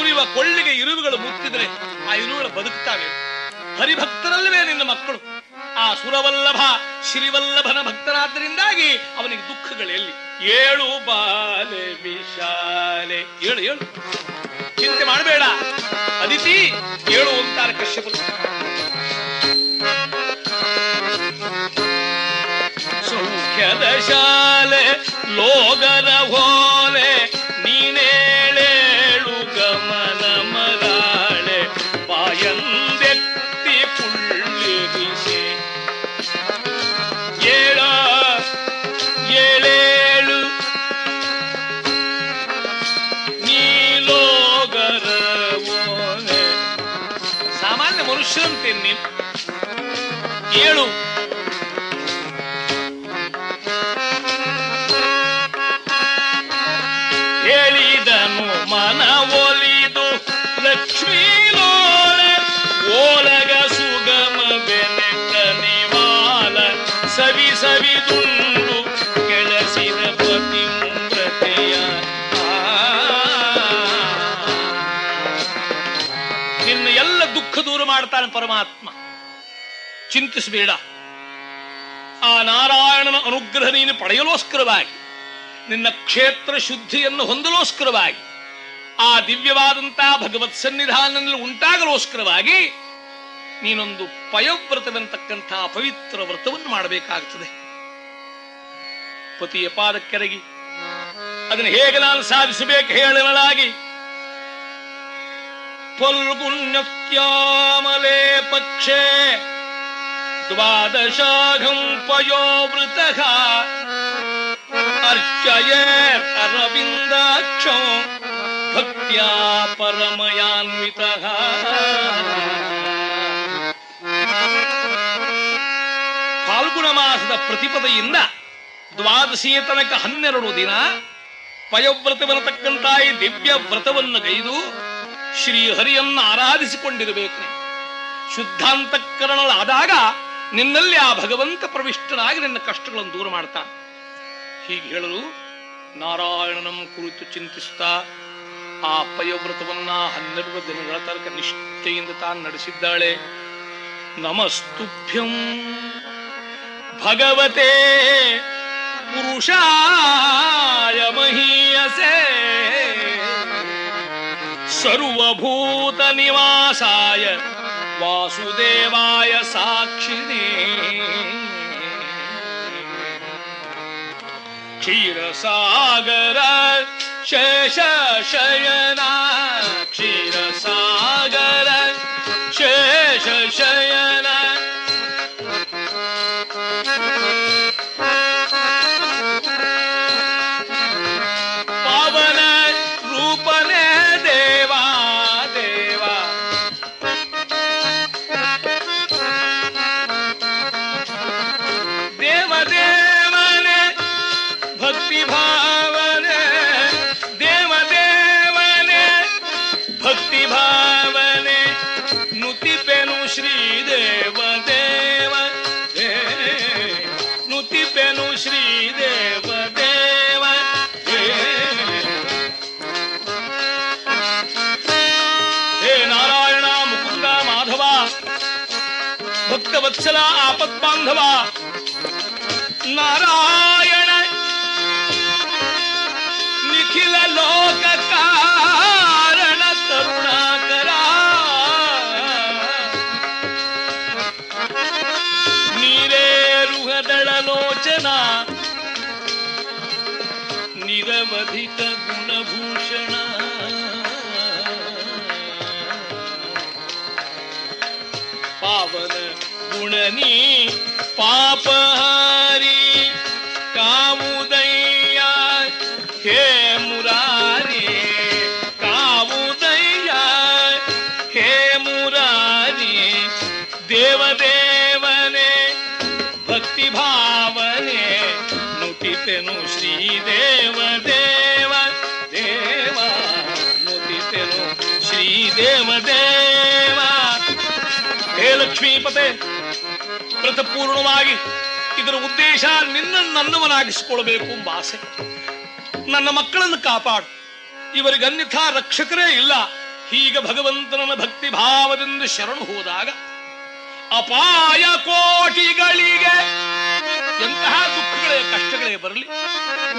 ಉರಿಯುವ ಕೊಳ್ಳಿಗೆ ಇರುವೆಗಳು ಮುತ್ತಿದ್ರೆ ಆ ಇರುವೆಗಳು ಬದುಕ್ತಾವೆ. ಹರಿಭಕ್ತರಲ್ಲವೇ ನಿನ್ನ ಮಕ್ಕಳು. ಆ ಸುರವಲ್ಲಭ, ಶ್ರೀವಲ್ಲಭನ ಭಕ್ತರಾದ್ದರಿಂದಾಗಿ ಅವನಿಗೆ ದುಃಖಗಳೆಲ್ಲಿ? ಏಳು ಬಾಲೆ, ವಿಶಾಲೆ. ಏಳು ಏಳು ಚಿಂತೆ ಮಾಡಬೇಡ. ಅದಿತಿ ಕೇಳು ಅಂತಾರೆ ಕಶ್ಯಪ ಸೌಖ್ಯದ ಶಾಲೆ ಲೋಗದ ಹೋ ದುಃಖ ದೂರ ಮಾಡ್ತಾನೆ ಪರಮಾತ್ಮ. ಚಿಂತಿಸಬೇಡ. ಆ ನಾರಾಯಣನ ಅನುಗ್ರಹ ನೀನು ಪಡೆಯಲೋಸ್ಕರವಾಗಿ, ನಿನ್ನ ಕ್ಷೇತ್ರ ಶುದ್ಧಿಯನ್ನು ಹೊಂದಲೋಸ್ಕರವಾಗಿ, ಆ ದಿವ್ಯವಾದಂತಹ ಭಗವತ್ ಸನ್ನಿಧಾನದಲ್ಲಿ ಉಂಟಾಗಲೋಸ್ಕರವಾಗಿ ನೀನೊಂದು ಪಯವ್ರತವೆಂತಕ್ಕಂತಹ ಪವಿತ್ರ ವ್ರತವನ್ನು ಮಾಡಬೇಕಾಗುತ್ತದೆ ಪತಿಯ ಪಾದಕ್ಕೆರಗಿ, ಅದನ್ನು ಹೇಗೆ ನಾನು ಸಾಧಿಸಬೇಕು ಹೇಳಲಾಗಿ ಫಲ್ಗುಣ್ಯಕ್ಯಾಮಲೆ ಪಕ್ಷೆ ದ್ವಾದಶಾಘಂ ಪಯೋವೃತಃ ಅರ್ಚಯೇತ್ ಅರವಿಂದಾಕ್ಷ ಭಕ್ತ್ಯಾ ಪರಮಯಾನ್ವಿತ ಫಾಲ್ಗುಣ ಮಾಸದ ಪ್ರತಿಪದೆಯಿಂದ ದ್ವಾದಶಿಯ ತನಕ ಹನ್ನೆರಡು ದಿನ ಪಯವ್ರತವಿರತಕ್ಕಂತಹ ಈ ದಿವ್ಯ ವ್ರತವನ್ನು ಗೈದು ಶ್ರೀಹರಿಯನ್ನ ಆರಾಧಿಸಿಕೊಂಡಿರಬೇಕು. ಶುದ್ಧಾಂತಕರಣಲಾದಾಗ ನಿನ್ನಲ್ಲಿ ಆ ಭಗವಂತ ಪ್ರವಿಷ್ಟನಾಗಿ ನಿನ್ನ ಕಷ್ಟಗಳನ್ನು ದೂರ ಮಾಡ್ತಾನೆ. ಹೀಗೆ ಹೇಳಲು ನಾರಾಯಣನಂ ಕುರಿತು ಚಿಂತಿಸ್ತಾ ಆ ಪಯವ್ರತವನ್ನ ಹನ್ನೆರಡು ದಿನಗಳ ತನಕ ನಿಷ್ಠೆಯಿಂದ ತಾನು ನಡೆಸಿದ್ದಾಳೆ. ನಮಸ್ತುಭ್ಯಂ. ಭಗವತೆ ಪುರುಷಾಯ ಮಹೀಯಸೆ. सर्वभूतनिवासाय वासुदेवाय साक्षिणे। क्षीरसागर शेषशयनाक्षी। वत्सला आपत बांधवा। ಪಾಪಹಾರಿ ಕಾವುದಯ್ಯ ಹೇ ಮುರಾರಿ ಕಾವುದಯ್ಯ ಹೇ ಮುರಾರಿ ದೇವದೇವನೇ ಭಕ್ತಿ ಭಾವನೆ ನುತಿತೆನು ಶ್ರೀದೇವ ದೇವ ದೇವ ನುತಿತೆನು ಶ್ರೀದೇವ ದೇವ ಹೇ ಲಕ್ಷ್ಮೀಪತೆ ವ್ರತಪೂರ್ಣವಾಗಿ ಇದರ ಉದ್ದೇಶ ನಿನ್ನ ನನ್ನವನಾಗಿಸಿಕೊಳ್ಬೇಕು ಎಂಬ ಆಸೆ. ನನ್ನ ಮಕ್ಕಳನ್ನು ಕಾಪಾಡು. ಇವರಿಗೆ ರಕ್ಷಕರೇ ಇಲ್ಲ. ಹೀಗೆ ಭಗವಂತನ ಭಕ್ತಿ ಭಾವದಿಂದ ಶರಣು ಹೋದಾಗ ಅಪಾಯ ಕೋಟಿಗಳಿಗೆ ಎಂತಹ ದುಃಖಗಳೇ ಕಷ್ಟಗಳೇ ಬರಲಿ.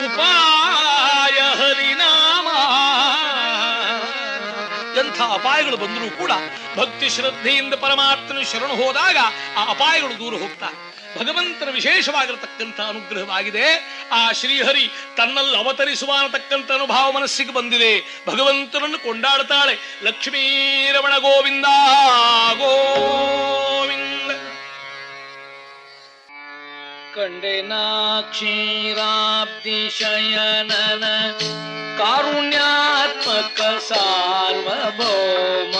ಉಪಾಯ ಹರಿನಾಮ. ಎಂಥ ಅಪಾಯಗಳು ಬಂದರೂ ಕೂಡ ಭಕ್ತಿ ಶ್ರದ್ಧೆಯಿಂದ ಪರಮಾತ್ಮನ ಶರಣು ಹೋದಾಗ ಆ ಅಪಾಯಗಳು ದೂರ ಹೋಗ್ತಾರೆ ಭಗವಂತನ ವಿಶೇಷವಾಗಿರತಕ್ಕಂಥ ಅನುಗ್ರಹವಾಗಿದೆ. ಆ ಶ್ರೀಹರಿ ತನ್ನಲ್ಲಿ ಅವತರಿಸುವ ಅನ್ನತಕ್ಕಂಥ ಅನುಭವ ಮನಸ್ಸಿಗೆ ಬಂದಿದೆ. ಭಗವಂತನನ್ನು ಕೊಂಡಾಡ್ತಾಳೆ. ಲಕ್ಷ್ಮೀರಮಣ ಗೋವಿಂದ ಗೋವಿಂದ. कण्डेना क्षीराब्दिशयनन कारुण्यात्मकसार्वभौम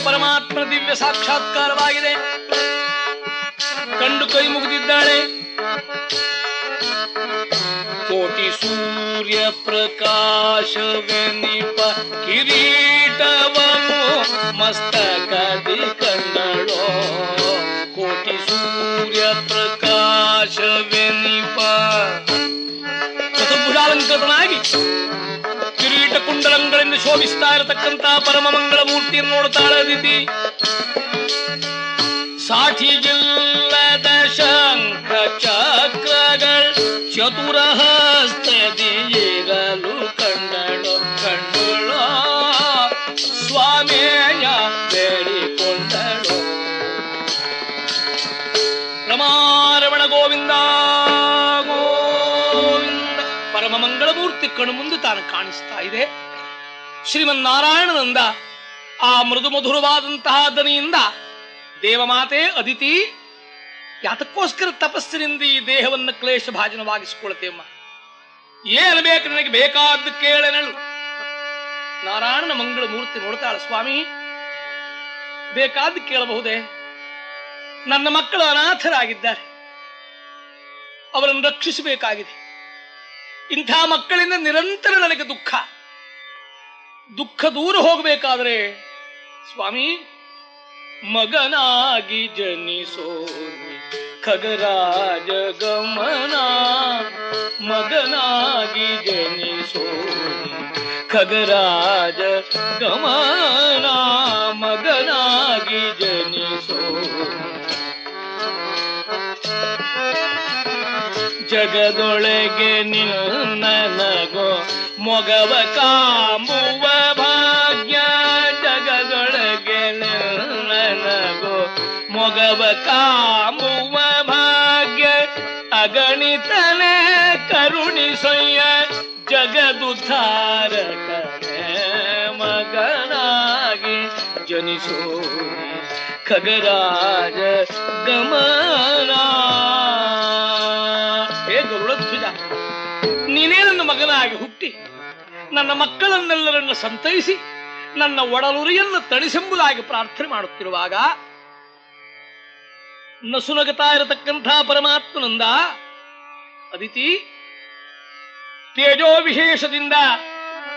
ಅದಿತಿಗೆ ಪರಮಾತ್ಮನ ದಿವ್ಯ ಸಾಕ್ಷಾತ್ಕಾರವಾಗಿದೆ. ಕಂಡು ಕೈ ಮುಗಿದಿದ್ದಾಳೆ. ಕೋಟಿ ಸೂರ್ಯ ಪ್ರಕಾಶವೆನಿಪ ಕಿರೀಟವನು ಮಸ್ತಕದಿ ಕಂಡಳೋ. ಕೋಟಿ ಸೂರ್ಯ ಪ್ರಕಾಶವೆನಿಪ. ಚತುರ್ಭುಜಾಲಂಕೃತನಾಗಿ ಶೋಭಿಸ್ತಾ ಇರತಕ್ಕಂತ ಪರಮ ಮಂಗಳ ಮೂರ್ತಿಯನ್ನು ನೋಡ್ತಾಳೆ ಅದಿತಿ. ಸಾಠಿಗಿಲ್ಲದ ಶ್ರೀಮನ್ನಾರಾಯಣನಿಂದ ಆ ಮೃದು ಮಧುರವಾದಂತಹ ದನಿಯಿಂದ ದೇವಮಾತೆ ಅದಿತಿ, ಯಾತಕ್ಕೋಸ್ಕರ ತಪಸ್ಸಿನಿಂದ ಈ ದೇಹವನ್ನು ಕ್ಲೇಶ ಭಾಜನವಾಗಿಸಿಕೊಳ್ತೇಮ್ಮ ಏನು ಬೇಕು ನನಗೆ ಬೇಕಾದ್ದು ಕೇಳನಳು ನಾರಾಯಣನ ಮಂಗಳ ಮೂರ್ತಿ ನೋಡ್ತಾಳೆ, ಸ್ವಾಮಿ. ಬೇಕಾದ್ದು ಕೇಳಬಹುದೇ? ನನ್ನ ಮಕ್ಕಳು ಅನಾಥರಾಗಿದ್ದಾರೆ. ಅವರನ್ನು ರಕ್ಷಿಸಬೇಕಾಗಿದೆ. ಇಂಥ ಮಕ್ಕಳಿಂದ ನಿರಂತರ ನನಗೆ ದುಃಖ. ದುಃಖ ದೂರ ಹೋಗಬೇಕಾದ್ರೆ ಸ್ವಾಮಿ ಮಗನಾಗಿ ಜನಿಸೋ ಖಗರಾಜ ಗಮನ ಮಗನಾಗಿ ಜನಿಸೋ ಖಗರಾಜ ಗಮನ ಮಗನಾಗಿ ಜನಿಸೋ ಜಗದೊಳಗೆ ನಿನ್ನನಗೋ ಮೊಗವ ಕಾಂಬುವ ಜನಿಸೋ ಖಗರಾಜ ಗಮನ. ಹೇ ಗರುಡಧ್ವಜ ನೀನೇ ನನ್ನ ಮಗನಾಗಿ ಹುಟ್ಟಿ, ನನ್ನ ಮಕ್ಕಳನ್ನೆಲ್ಲರನ್ನು ಸಂತೈಸಿ, ನನ್ನ ಒಡಲುರಿಯನ್ನು ತಣಿಸೆಂಬುದಾಗಿ ಪ್ರಾರ್ಥನೆ ಮಾಡುತ್ತಿರುವಾಗ ನಸುನಗತಾ ಇರತಕ್ಕಂಥ ಪರಮಾತ್ಮನಂದ ಅದಿತಿ ತೇಜೋ ವಿಶೇಷದಿಂದ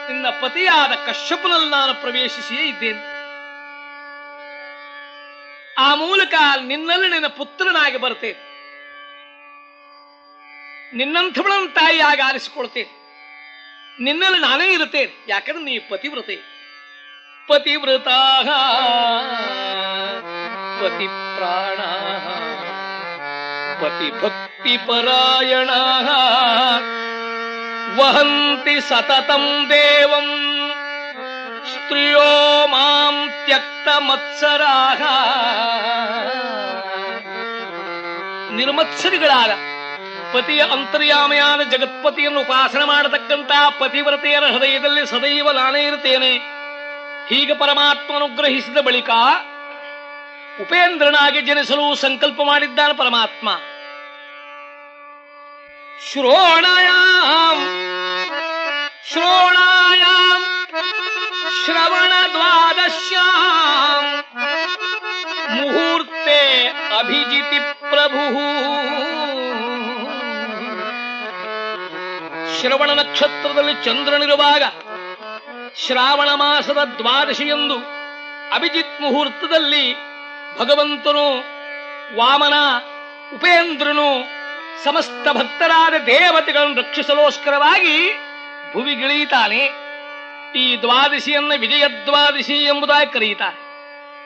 ನಿನ್ನ ಪತಿಯಾದ ಕಶ್ಯಪನಲ್ಲಿ ನಾನು ಪ್ರವೇಶಿಸಿಯೇ ಇದ್ದೇನೆ. ಆ ಮೂಲಕ ನಿನ್ನಲ್ಲಿ ನಿನ್ನ ಪುತ್ರನಾಗಿ ಬರ್ತೇನೆ ನಿನ್ನಂಥವಳನ್ನು ತಾಯಿಯಾಗಿ ಆರಿಸಿಕೊಳ್ತೇನೆ. ನಿನ್ನಲ್ಲಿ ನಾನೇ ಇರುತ್ತೇನೆ. ಯಾಕಂದ್ರೆ ನೀ ಪತಿವ್ರತೆ. ಪತಿವ್ರತ ಪತಿ ಪ್ರಾಣ ಪತಿ ಭಕ್ತಿ ಪರಾಯಣ ವಹಂತಿ ಸತತಂ ದೇವಂ. ಸ್ತ್ರೀಯೋ ಮಾಂ ತ್ಯಕ್ತ ಮತ್ಸರಾಗ. ನಿರ್ಮತ್ಸರಿಗಳಾದ ಪತಿಯ ಅಂತರ್ಯಾಮಯಾನ ಜಗತ್ಪತಿಯನ್ನು ಉಪಾಸನೆ ಮಾಡತಕ್ಕಂತ ಪತಿವ್ರತೆಯರ ಹೃದಯದಲ್ಲಿ ಸದೈವ ನಾನೇ ಇರುತ್ತೇನೆ. ಹೀಗೆ ಪರಮಾತ್ಮನುಗ್ರಹಿಸಿದ ಬಳಿಕ ಉಪೇಂದ್ರನಾಗಿ ಜನಿಸಲು ಸಂಕಲ್ಪ ಮಾಡಿದ್ದಾನೆ ಪರಮಾತ್ಮ. ಶ್ರೋಣಾಯ ಶ್ರೋಣಾಯಾಮ್ ಶ್ರವಣ ಮುಹೂರ್ತೆ ಅಭಿಜಿತಿ ಪ್ರಭು. ಶ್ರವಣ ನಕ್ಷತ್ರದಲ್ಲಿ ಚಂದ್ರನಿರುವಾಗ ಶ್ರಾವಣ ಮಾಸದ ದ್ವಾದಶಿಯಂದು ಅಭಿಜಿತ್ ಮುಹೂರ್ತದಲ್ಲಿ ಭಗವಂತನು, ವಾಮನ, ಉಪೇಂದ್ರನು, ಸಮಸ್ತ ಭಕ್ತರಾದ ದೇವತೆಗಳನ್ನು ರಕ್ಷಿಸಲೋಸ್ಕರವಾಗಿ ಭುವಿಗಿಳಿಯುತ್ತಾನೆ. ಈ ದ್ವಾದಶಿಯನ್ನ ವಿಜಯ ದ್ವಾದಶಿ ಎಂಬುದಾಗಿ ಕರೆಯುತ್ತಾರೆ.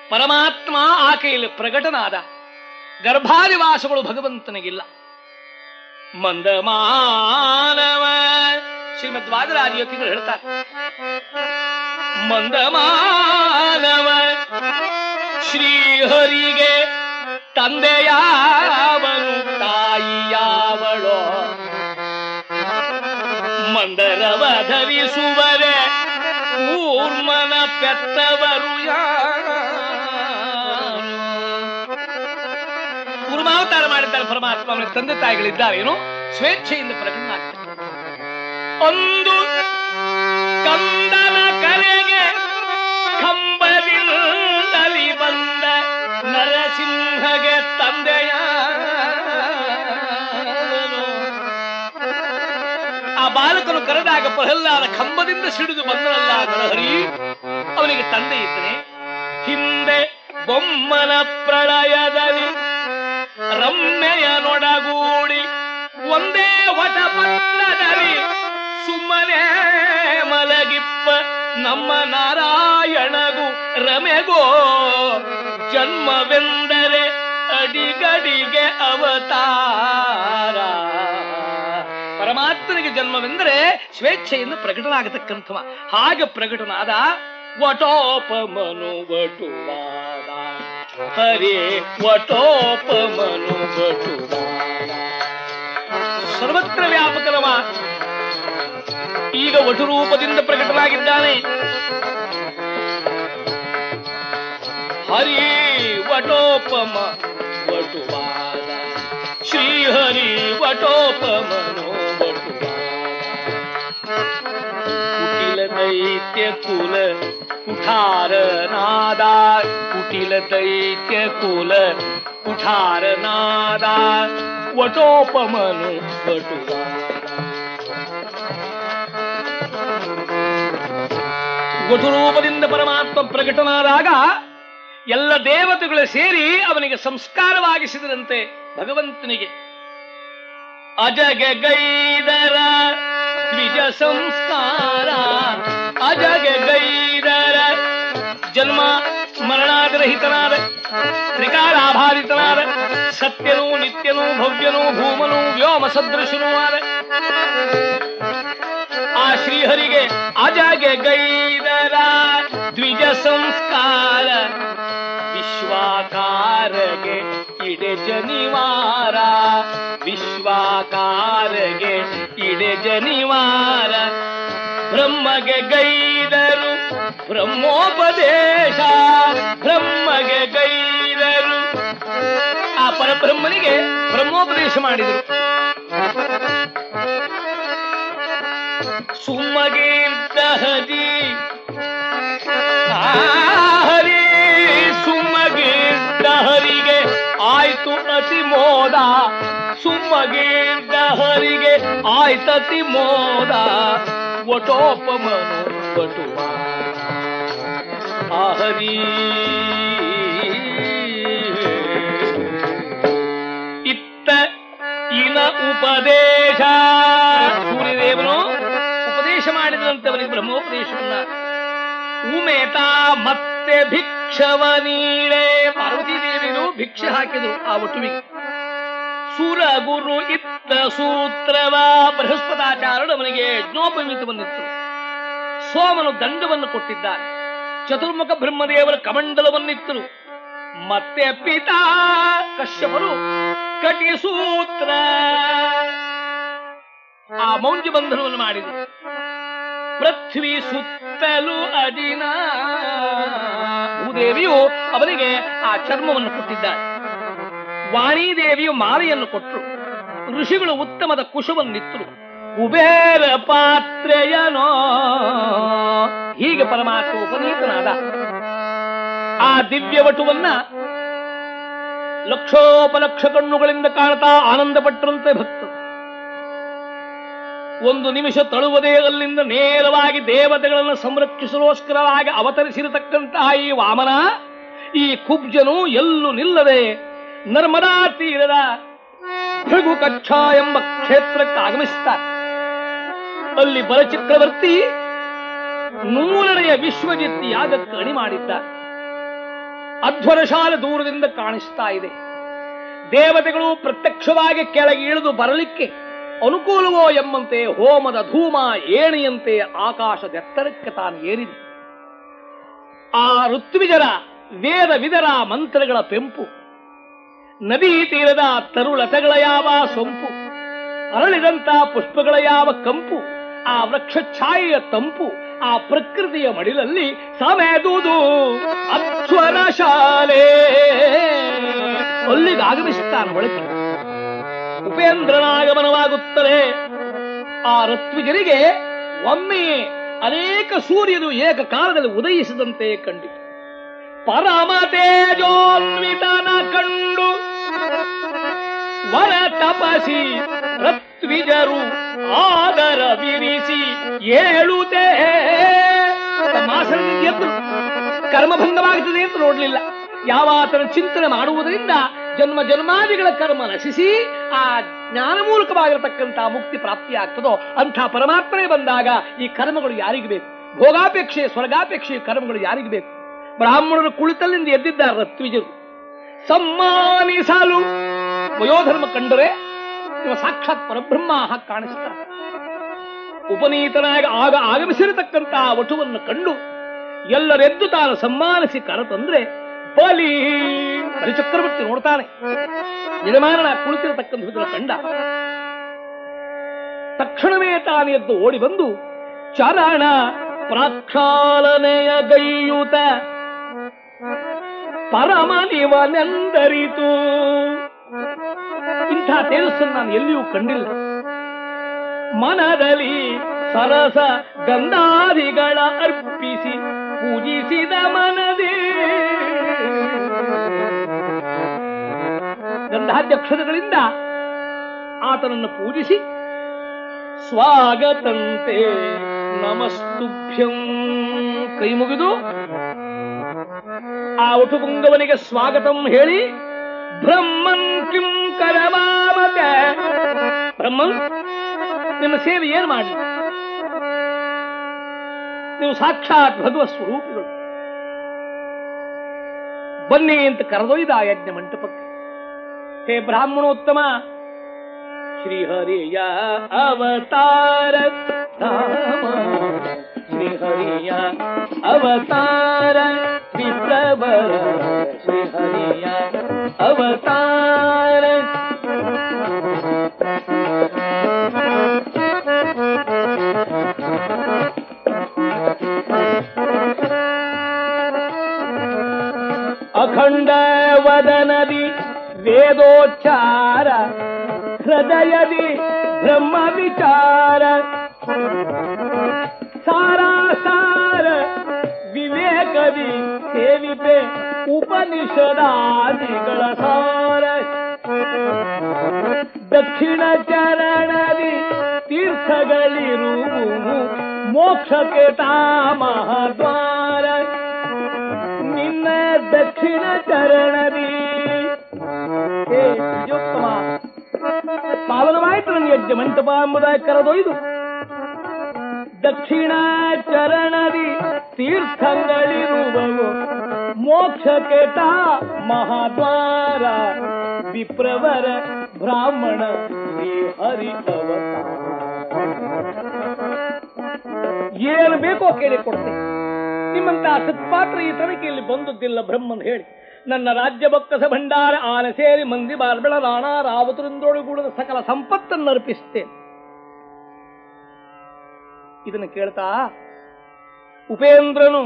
ಪರಮಾತ್ಮ ಆಕೆಯಲ್ಲಿ ಪ್ರಕಟನಾದ. ಗರ್ಭಾದಿವಾಸಗಳು ಭಗವಂತನಿಗಿಲ್ಲ. ಮಂದಮಾನವ ಶ್ರೀಮದ್ ವಾದರಾಜಿಯತಿಗಳು ಹೇಳ್ತಾರೆ. ಮಂದಮಾನವ ಶ್ರೀಹರಿಗೆ ತಂದೆಯಾವನು ತಾಯಿಯಾವಳೋ. ಮಂದರವ ಧರಿಸುವರೆ ಕೂರ್ಮನ ಪೆತ್ತವರು ಕೂರ್ಮಾವತಾರ ಮಾಡಿದ್ದಾರೆ ಪರಮಾತ್ಮ, ಅವನ ತಂದೆ ತಾಯಿಗಳಿದ್ದಾರೇನು ಸ್ವೇಚ್ಛೆಯಿಂದ ಪ್ರಕಟನಾಗ್ತಾರೆ ಒಂದು ಕಂದನ ಕರೆಗೆ ತಲಿ ಬಂದ ನರಸಿಂಹಗೆ ಆ ಬಾಲಕನು ಕರೆದಾಗ ಪ್ರಹ್ಲಾದ ಕಂಬದಿಂದ ಸಿಡಿದು ಬಂದನಲ್ಲ ನರಹರಿ ಅವನಿಗೆ ತಂದೆ ಇದ್ದನೆ. ಹಿಂದೆ ಬೊಮ್ಮನ ಪ್ರಳಯದಲ್ಲಿ ರಮ್ಮೆಯ ನೊಡಗೂಡಿ ಒಂದೇ ವಟ ಪಟ್ಟದಲ್ಲಿ ಸುಮ್ಮನೆ ಮಲಗಿಪ್ಪ ನಮ್ಮ ನಾರಾಯಣಗು ರಮೆಗೋ. ಜನ್ಮವೆಂದರೆ ಅಡಿಗಡಿಗೆ ಅವತಾರ. ಜನ್ಮವೆಂದರೆ ಸ್ವೇಚ್ಛೆಯಿಂದ ಪ್ರಕಟನಾಗತಕ್ಕಂಥವ. ಹಾಗೆ ಪ್ರಕಟನಾದ ವಟೋಪಮನು ಹರೇ ವಟೋಪಮನು ವಟುವಾದ ಸರ್ವತ್ರ ವ್ಯಾಪಕನವ ಈಗ ವಟುರೂಪದಿಂದ ಪ್ರಕಟನಾಗಿದ್ದಾನೆ. ಹರಿ ವಟೋಪಮ ವಟುವಾದ ಶ್ರೀಹರಿ ವಟೋಪಮನೋ ಕುಲ ಕುಠಾರ ನಾದ ಕುಟಿಲ ದೈತ್ಯ ಕುಲ ಕುಠಾರ ನಾದ ವಟೋಪಮನು ವಟು ವಟುರೂಪದಿಂದ ಪರಮಾತ್ಮ ಪ್ರಕಟನಾದಾಗ ಎಲ್ಲ ದೇವತೆಗಳು ಸೇರಿ ಅವನಿಗೆ ಸಂಸ್ಕಾರವಾಗಿಸಿದರಂತೆ ಭಗವಂತನಿಗೆ. ಅಜಗ ಗೈದರ ದ್ವಿಜ ಸಂಸ್ಕಾರ ಅಜಗ ಗೈದರ ಜನ್ಮ ಮರಣಾದಿರಹಿತನಾದ ತ್ರಿಕಾಲಾಭಾರಿತನಾದ ಸತ್ಯನೂ ನಿತ್ಯನೂ ಭವ್ಯನೂ ಭೂಮನೂ ವ್ಯೋಮ ಸದೃಶನೂ ಆದ ಆ ಶ್ರೀಹರಿಗೆ ಅಜಗೆ ಗೈದರ ದ್ವಿಜ ಸಂಸ್ಕಾರ ವಿಶ್ವಾಕಾರಗೆ ಇಡೆ ಜನಿವಾರ ವಿಶ್ವಾಕಾರಗೆ ಇಡೆ ಜನಿವಾರ ಬ್ರಹ್ಮಗೆ ಗೈದರು, ಬ್ರಹ್ಮೋಪದೇಶ, ಬ್ರಹ್ಮಗೆ ಗೈದರು. ಆ ಪರಬ್ರಹ್ಮನಿಗೆ ಬ್ರಹ್ಮೋಪದೇಶ ಮಾಡಿದರು. ಸುಮ್ಮಗೀರ್ತ ಹರಿ ಆ ಹರಿ ಸುಮ್ಮಗೀರ್ತ ಹರಿಗೆ ಆಯ್ತು ಅತಿ ಮೋದ. ಸುಮ್ಮಗೀರ್ತ ಹರಿಗೆ ಆಯ್ತತಿ ಮೋದ. ಒಟೋಪಮನು ಬಟುವ ಆಹರಿ. ಹರಿ ಇತ್ತ ಇನ ಉಪದೇಶ. ಸೂರ್ಯದೇವನು ಉಪದೇಶ ಮಾಡಿದಂತವನಿಗೆ ಬ್ರಹ್ಮೋಪದೇಶವನ್ನ. ಉಮೇತ ಮತ್ತೆ ಭಿಕ್ಷವ ನೀಳೆ. ಪಾರ್ವತಿ ದೇವಿಯರು ಭಿಕ್ಷೆ ಹಾಕಿದರು ಆ ಒಟುವಿಗೆ ಸುರ ಗುರು ಇತ್ತ ಸೂತ್ರವ ಬೃಹಸ್ಪತಾಚಾರ್ಯರು ಅವನಿಗೆ ಬಂದಿತ್ತು. ಸೋಮನು ದಂಡವನ್ನು ಕೊಟ್ಟಿದ್ದಾನೆ. ಚತುರ್ಮುಖ ಬ್ರಹ್ಮದೇವರ ಕಮಂಡಲವನ್ನಿತ್ತರು ಮತ್ತೆ ಪಿತಾ ಕಶ್ಯಪರು ಕಟಿಸೂತ್ರ ಆ ಮೌಂಜ ಬಂಧನವನ್ನು ಮಾಡಿದರು ಪೃಥ್ವಿ ಸುತ್ತಲೂ ಅಡಿನ ಭೂದೇವಿಯು ಅವನಿಗೆ ಆ ಚರ್ಮವನ್ನು ಕೊಟ್ಟಿದ್ದಾಳೆ ವಾಣಿದೇವಿಯು ಮಾಲೆಯನ್ನು ಕೊಟ್ಟರು ಋಷಿಗಳು ಉತ್ತಮದ ಕುಶವನ್ನಿತ್ತರು. ಕುಬೇರ ಪಾತ್ರೆಯನೋ? ಹೀಗೆ ಪರಮಾತ್ಮ ಉಪನೀತನಾದ. ಆ ದಿವ್ಯವಟುವನ್ನ ಲಕ್ಷೋಪಲಕ್ಷ ಕಣ್ಣುಗಳಿಂದ ಕಾಣ್ತಾ ಆನಂದ ಪಟ್ಟರಂತೆ ಭಕ್ತರು. ಒಂದು ನಿಮಿಷ ತಳುವುದೇ ಅಲ್ಲಿಂದ ನೇರವಾಗಿ ದೇವತೆಗಳನ್ನು ಸಂರಕ್ಷಿಸಲೋಸ್ಕರವಾಗಿ ಅವತರಿಸಿರತಕ್ಕಂತಹ ಈ ವಾಮನ, ಈ ಕುಬ್ಜನು ಎಲ್ಲೂ ನಿಲ್ಲದೆ ನರ್ಮದಾ ತೀರದ ಭೃಗು ಎಂಬ ಕ್ಷೇತ್ರಕ್ಕೆ ಆಗಮಿಸುತ್ತಾರೆ ಅಲ್ಲಿ ಬಲಚಕ್ರವರ್ತಿ ನೂರನೆಯ ವಿಶ್ವಜಿತ್ ಯಾಗಕ್ಕೆ ಅಣಿ ಮಾಡಿದ್ದ ಅಧ್ವರಶಾಲ ದೂರದಿಂದ ಕಾಣಿಸ್ತಾ ಇದೆ. ದೇವತೆಗಳು ಪ್ರತ್ಯಕ್ಷವಾಗಿ ಕೆಳಗೆ ಇಳಿದು ಬರಲಿಕ್ಕೆ ಅನುಕೂಲವೋ ಎಂಬಂತೆ ಹೋಮದ ಧೂಮ ಏಣಿಯಂತೆ ಆಕಾಶದೆತ್ತರಕ್ಕೆ ತಾನು ಏರಿದೆ. ಆ ಋತ್ವಿಜರ ವೇದ ವಿದರ ಮಂತ್ರಗಳ ಪೆಂಪು ನದಿ ತೀರದ ತರುಳತೆಗಳ ಯಾವ ಸೊಂಪು? ಅರಳಿದಂತ ಪುಷ್ಪಗಳ ಯಾವ ಕಂಪು? ಆ ವೃಕ್ಷ ಛಾಯೆಯ ತಂಪು, ಆ ಪ್ರಕೃತಿಯ ಮಡಿಲಲ್ಲಿ ಸಮೆದುದು. ಅಕ್ಷರ ಶಾಲೆ. ಅಲ್ಲಿಗೆ ಆಗಮಿಸುತ್ತಾನೆ ಒಳಗೆ. ಉಪೇಂದ್ರನಾಗಮನವಾಗುತ್ತದೆ. ಆ ಋತ್ವಿಗರಿಗೆ ಒಮ್ಮೆ ಅನೇಕ ಸೂರ್ಯನು ಏಕಕಾಲದಲ್ಲಿ ಉದಯಿಸಿದಂತೆ ಕಂಡಿತು. ಪರಮ ತೇಜೋನ್ವಿತನ ಕಂಡು ವರ ತಪಸಿ ರತ್ವಿಜರು ಆದರ ವಿರಿಸಿ ಏಳುತ್ತೇ ಮಾಸದಿಂದ ಎದ್ದು ಕರ್ಮಭಂಗವಾಗುತ್ತದೆ ಅಂತ ನೋಡಲಿಲ್ಲ. ಯಾವ ಆತನ ಚಿಂತನೆ ಮಾಡುವುದರಿಂದ ಜನ್ಮ ಜನ್ಮಾದಿಗಳ ಕರ್ಮ ನಶಿಸಿ ಆ ಜ್ಞಾನ ಮೂಲಕವಾಗಿರತಕ್ಕಂತಹ ಮುಕ್ತಿ ಪ್ರಾಪ್ತಿಯಾಗ್ತದೋ ಅಂಥ ಪರಮಾತ್ಮನೇ ಬಂದಾಗ ಈ ಕರ್ಮಗಳು ಯಾರಿಗೆ ಬೇಕು? ಭೋಗಾಪೇಕ್ಷೆ ಸ್ವರ್ಗಾಪೇಕ್ಷೆ ಕರ್ಮಗಳು ಯಾರಿಗೆ ಬೇಕು? ಬ್ರಾಹ್ಮಣರು ಕುಳಿತಲ್ಲಿಂದ ಎದ್ದಿದ್ದಾರೆ ರತ್ವಿಜರು. ಸಮ್ಮಾನಿಸಲು. ವಯೋಧರ್ಮ ಕಂಡರೆ ಇವ ಸಾಕ್ಷಾತ್ ಪರಬ್ರಹ್ಮ ಹಾಗೆ ಉಪನೀತನಾಗಿ ಆಗ ಆಗಮಿಸಿರತಕ್ಕಂತಹ ವಟುವನ್ನು ಕಂಡು ಎಲ್ಲರೆದ್ದು ತಾನು ಸಮ್ಮಾನಿಸಿ ಕರತಂದ್ರೆ ಬಲಿ ಬಲಿಚಕ್ರವರ್ತಿ ನೋಡ್ತಾನೆ. ಯಜಮಾನನ ಕುಳಿತಿರತಕ್ಕಂಥ ಕಂಡ. ತಕ್ಷಣವೇ ತಾನು ಎದ್ದು ಓಡಿ ಬಂದು, ಚರಣ ಪ್ರಾಕ್ಷಾಲನೆಯ ಗೈಯುತ. ಪರಮನಿವನೆಂದರಿತು. ಇಂಥ ತೇಜಸ್ಸನ್ನು ನಾನು ಎಲ್ಲಿಯೂ ಕಂಡಿಲ್ಲ. ಮನದಲ್ಲಿ ಸರಸ ಗಂಧಾದಿಗಳ ಅರ್ಪಿಸಿ ಪೂಜಿಸಿದ ಮನದಿ. ಗಂಧಾಧ್ಯಕ್ಷರಗಳಿಂದ ಆತನನ್ನು ಪೂಜಿಸಿ ಸ್ವಾಗತಂತೆ ನಮಸ್ತುಭ್ಯಂ. ಕೈ ಮುಗಿದು ಆ ಉಟುಕುಂಗವನಿಗೆ ಸ್ವಾಗತಂ ಹೇಳಿ ಬ್ರಹ್ಮನ್ ಕಿಂ ಕರವಾಮಕ ಬ್ರಹ್ಮನ್ ನಿಮ್ಮ ಸೇವೆ ಏನು ಮಾಡಿ? ನೀವು ಸಾಕ್ಷಾತ್ ಭಗವ ಸ್ವರೂಪಗಳು. ಬನ್ನಿ ಅಂತ ಕರೆದೊಯ್ದ ಆ ಯಜ್ಞ ಮಂಟಪಕ್ಕೆ. ಹೇ ಬ್ರಾಹ್ಮಣೋತ್ತಮ, ಶ್ರೀಹರಿಯ ಅವತಾರ ಧಾಮ ಶ್ರೀಹರಿಯ ಅವತಾರ ವಿಪ್ರವರ ಶ್ರೀಹರಿಯ ಅವತಾರ ಅಖಂಡ ವದನದಿ ವೇದೋಚ್ಚಾರ ಹೃದಯದಿ ಬ್ರಹ್ಮ ವಿಚಾರ ಸಾರಾಸಾರ ವಿವೇಕವಿ ಸೇವಿಪೆ ಉಪನಿಷದಾದಿಗಳ ಸಾರ. ದಕ್ಷಿಣ ಚರಣದಿ ತೀರ್ಥಗಳಿರುವು ಮೋಕ್ಷಕ್ಕೆ ಮಹಾದ್ವಾರ ನಿನ್ನ ದಕ್ಷಿಣ ಚರಣದಿ. ಪಾವನವಾಯಿತು ನನ್ನ ಯಜ್ಞ ಮಂಟಪ ಎಂಬುದಾಗಿ ಕರೆದೊಯ್ದು. ಚರಣದಿ ತೀರ್ಥಗಳಿರುವವು. ಮೋಕ್ಷ ತಾ ಮಹಾದ್ವಾರ, ವಿಪ್ರವರ ಬ್ರಾಹ್ಮಣ ಶ್ರೀ ಹರಿ ಅವತಾರ ಏನು ಬೇಕೋ ಕೇಳಿ ನಿಮ್ಮಂತ ಸತ್ಪಾತ್ರ ಈ ತನಿಖೆಯಲ್ಲಿ ಬಂದದ್ದಿಲ್ಲ ಬ್ರಹ್ಮನ್ ಹೇಳಿ. ನನ್ನ ರಾಜ್ಯ ಭಕ್ತಸ ಭಂಡಾರ ಆನೆ ಸೇರಿ ಮಂದಿ ಬಾರ್ಬೆಳ ರಾಣ ರಾವತರಿಂದೊಳಗೂಡದ ಸಕಲ ಸಂಪತ್ತನ್ನು ಅರ್ಪಿಸ್ತೇನೆ ಇದನ್ನು ಕೇಳ್ತಾ ಉಪೇಂದ್ರನು